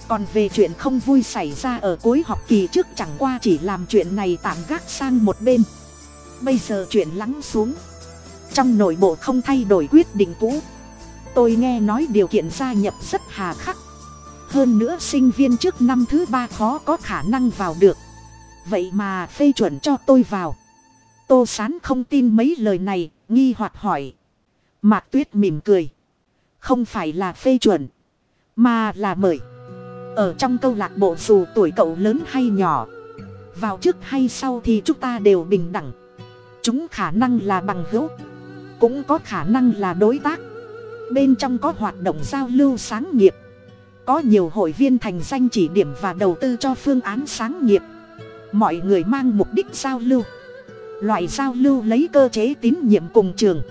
Còn về chuyện không vui xảy ra ở cuối học kỳ trước chẳng qua chỉ làm chuyện này tạm gác sang một bên. Bây giờ chuyện lắng xuống. Trong nội bộ không thay đổi quyết định cũ. Tôi nghe nói điều kiện gia nhập rất hà khắc. Hơn nữa sinh viên trước năm thứ ba khó có khả năng vào được. Vậy mà phê chuẩn cho tôi vào tô sán không tin mấy lời này, nghi hoặc hỏi. Mạc tuyết mỉm cười. Không phải là phê chuẩn, mà là mời. Ở trong câu lạc bộ dù tuổi cậu lớn hay nhỏ, vào trước hay sau thì chúng ta đều bình đẳng. Chúng khả năng là bằng hữu, cũng có khả năng là đối tác. Bên trong có hoạt động giao lưu sáng nghiệp, có nhiều hội viên thành danh chỉ điểm và đầu tư cho phương án sáng nghiệp. Mọi người mang mục đích giao lưu loại giao lưu lấy cơ chế tín nhiệm cùng trường.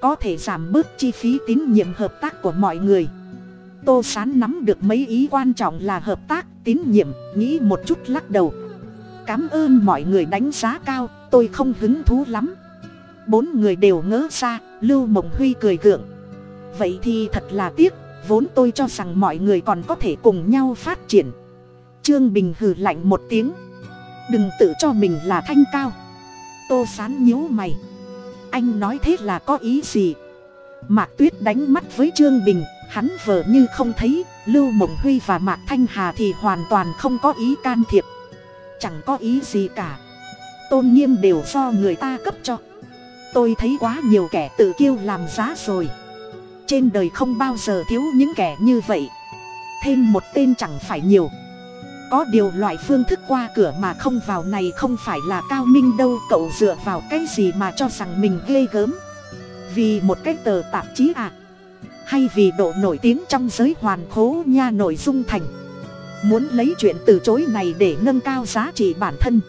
Có thể giảm bớt chi phí tín nhiệm hợp tác của mọi người. Tô sán nắm được mấy ý quan trọng là hợp tác, tín nhiệm, nghĩ một chút lắc đầu. Cảm ơn mọi người đánh giá cao, tôi không hứng thú lắm. Bốn người đều ngỡ ra, lưu mộng huy cười gượng. Vậy thì thật là tiếc, vốn tôi cho rằng mọi người còn có thể cùng nhau phát triển. Trương bình hừ lạnh một tiếng. Đừng tự cho mình là thanh cao tô sán nhíu mày. Anh nói thế là có ý gì? Mạc tuyết đánh mắt với trương bình, hắn vờ như không thấy, lưu mộng huy và mạc thanh hà thì hoàn toàn không có ý can thiệp. Chẳng có ý gì cả. Tôn nghiêm đều do người ta cấp cho. Tôi thấy quá nhiều kẻ tự kiêu làm giá rồi. Trên đời không bao giờ thiếu những kẻ như vậy. Thêm một tên chẳng phải nhiều có điều loại phương thức qua cửa mà không vào này không phải là cao minh đâu, cậu dựa vào cái gì mà cho rằng mình ghê gớm? Vì một cái tờ tạp chí à hay vì độ nổi tiếng trong giới hoàn khố nha nội dung thành? Muốn lấy chuyện từ chối này để nâng cao giá trị bản thân?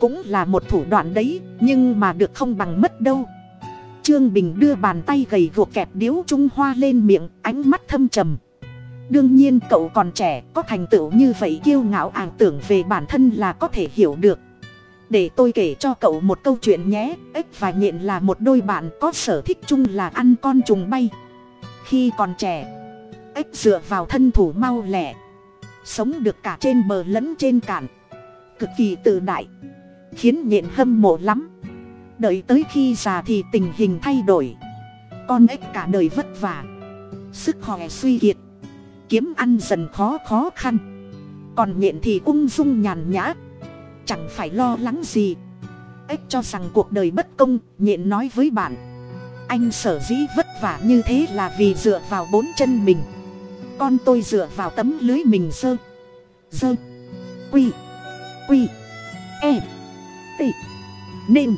Cũng là một thủ đoạn đấy, nhưng mà được không bằng mất đâu. Trương bình đưa bàn tay gầy guộc kẹp điếu trung hoa lên miệng, ánh mắt thâm trầm đương nhiên cậu còn trẻ, có thành tựu như vậy kiêu ngạo ảo tưởng về bản thân là có thể hiểu được. Để tôi kể cho cậu một câu chuyện nhé, ếch và nhện là một đôi bạn có sở thích chung là ăn con trùng bay. Khi còn trẻ, ếch dựa vào thân thủ mau lẻ sống được cả trên bờ lẫn trên cạn. Cực kỳ tự đại, khiến nhện hâm mộ lắm. Đợi tới khi già thì tình hình thay đổi. Con ếch cả đời vất vả, sức khỏe suy kiệt kiếm ăn dần khó khó khăn. Còn nhện thì ung dung nhàn nhã. Chẳng phải lo lắng gì. Ếch cho rằng cuộc đời bất công, nhện nói với bạn. Anh sở dĩ vất vả như thế là vì dựa vào bốn chân mình. Con tôi dựa vào tấm lưới mình dơ dơ quy. Quy. E. T nên.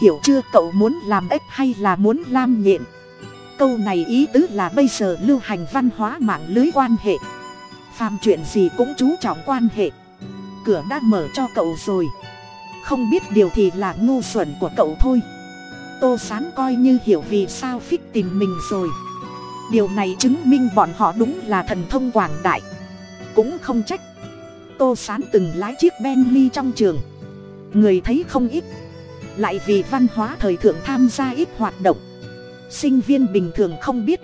Hiểu chưa cậu muốn làm ếch hay là muốn lam nhện? Câu này ý tứ là bây giờ lưu hành văn hóa mạng lưới quan hệ. Phàm chuyện gì cũng chú trọng quan hệ. Cửa đã mở cho cậu rồi. Không biết điều thì là ngu xuẩn của cậu thôi. Tô sán coi như hiểu vì sao phích tìm mình rồi. Điều này chứng minh bọn họ đúng là thần thông quảng đại. Cũng không trách. Tô sán từng lái chiếc bentley trong trường. Người thấy không ít. Lại vì văn hóa thời thượng tham gia ít hoạt động sinh viên bình thường không biết.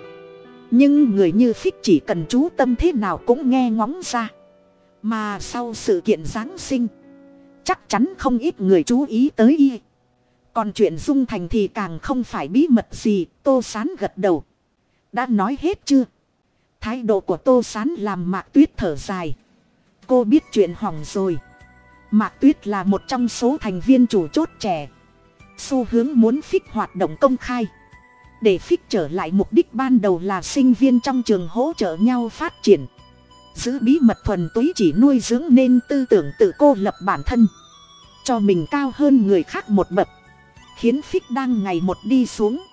Nhưng người như phích chỉ cần chú tâm thế nào cũng nghe ngóng ra. Mà sau sự kiện giáng sinh, chắc chắn không ít người chú ý tới y. Còn chuyện dung thành thì càng không phải bí mật gì, tô sán gật đầu. Đã nói hết chưa? Thái độ của tô s á n làm mạc tuyết thở dài. Cô biết chuyện hỏng rồi. Mạc tuyết là một trong số thành viên chủ chốt trẻ. Xu hướng muốn phích hoạt động công khai để phích trở lại mục đích ban đầu là sinh viên trong trường hỗ trợ nhau phát triển. Giữ bí mật thuần túy chỉ nuôi dưỡng nên tư tưởng tự cô lập bản thân. Cho mình cao hơn người khác một bậc. Khiến phích đang ngày một đi xuống.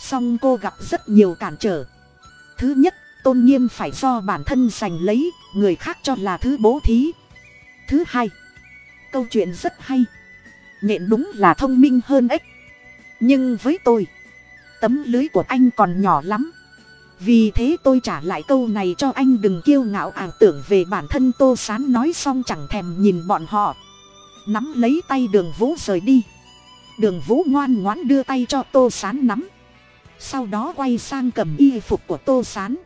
Song cô gặp rất nhiều cản trở. Thứ nhất, tôn nghiêm phải do bản thân giành lấy, người khác cho là thứ bố thí. Thứ hai, câu chuyện rất hay. Nhện đúng là thông minh hơn ếch. Nhưng với tôi tấm lưới của anh còn nhỏ lắm. Vì thế tôi trả lại câu này cho anh đừng kiêu ngạo ảo tưởng về bản thân tô sán nói xong chẳng thèm nhìn bọn họ. Nắm lấy tay đường vũ rời đi. Đường vũ ngoan ngoãn đưa tay cho tô sán nắm. Sau đó quay sang cầm y phục của tô sán.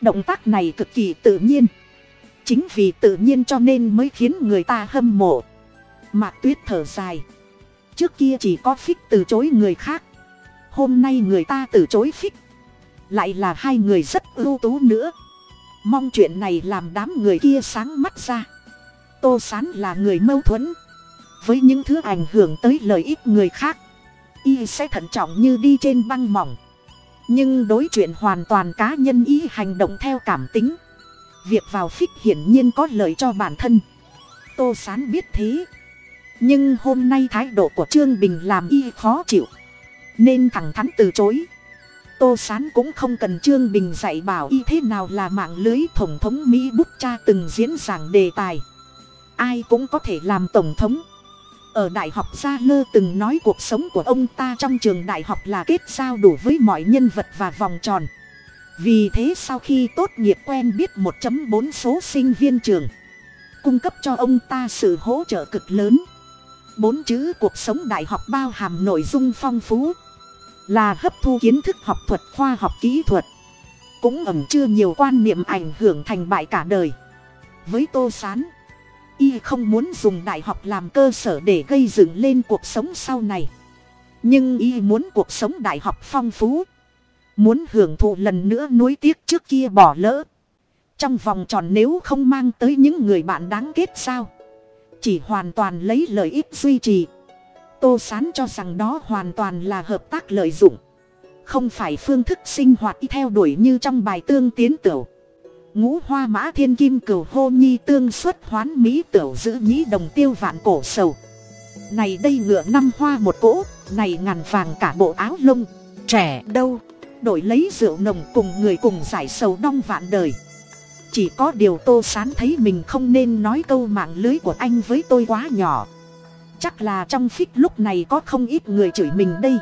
Động tác này cực kỳ tự nhiên. Chính vì tự nhiên cho nên mới khiến người ta hâm mộ. Mạc tuyết thở dài. Trước kia chỉ có phích từ chối người khác hôm nay người ta từ chối phích lại là hai người rất ưu tú nữa. Mong chuyện này làm đám người kia sáng mắt ra. Tô sán là người mâu thuẫn. Với những thứ ảnh hưởng tới lợi ích người khác, y sẽ thận trọng như đi trên băng mỏng. Nhưng đối chuyện hoàn toàn cá nhân y hành động theo cảm tính. Việc vào phích hiển nhiên có lợi cho bản thân. Tô sán biết thế. Nhưng hôm nay thái độ của trương bình làm y khó chịu nên thẳng thắn từ chối. Tô sán cũng không cần trương bình dạy bảo y thế nào là mạng lưới tổng thống mỹ bút cha từng diễn giảng đề tài. Ai cũng có thể làm tổng thống. Ở đại học gia lơ từng nói cuộc sống của ông ta trong trường đại học là kết giao đủ với mọi nhân vật và vòng tròn. Vì thế sau khi tốt nghiệp quen biết 1 bốn số sinh viên trường, cung cấp cho ông ta sự hỗ trợ cực lớn. Bốn chữ cuộc sống đại học bao hàm nội dung phong phú là hấp thu kiến thức học thuật, khoa học kỹ thuật. Cũng ẩm chưa nhiều quan niệm ảnh hưởng thành bại cả đời. Với tô s á n y không muốn dùng đại học làm cơ sở để gây dựng lên cuộc sống sau này. Nhưng y muốn cuộc sống đại học phong phú. Muốn hưởng thụ lần nữa nuối tiếc trước kia bỏ lỡ. Trong vòng tròn nếu không mang tới những người bạn đáng kết sao? Chỉ hoàn toàn lấy lợi ích duy trì tô sán cho rằng đó hoàn toàn là hợp tác lợi dụng. Không phải phương thức sinh hoạt theo đuổi như trong bài tương tiến tửu. Ngũ hoa mã thiên kim cửu hô nhi tương xuất hoán mỹ tửu giữ nhĩ đồng tiêu vạn cổ sầu. Này đây ngựa năm hoa một cỗ, này ngàn vàng cả bộ áo lông. Trẻ, đâu? Đổi lấy rượu nồng cùng người cùng giải sầu đong vạn đời. Chỉ có điều tô sán thấy mình không nên nói câu mạng lưới của anh với tôi quá nhỏ chắc là trong phích lúc này có không ít người chửi mình đây.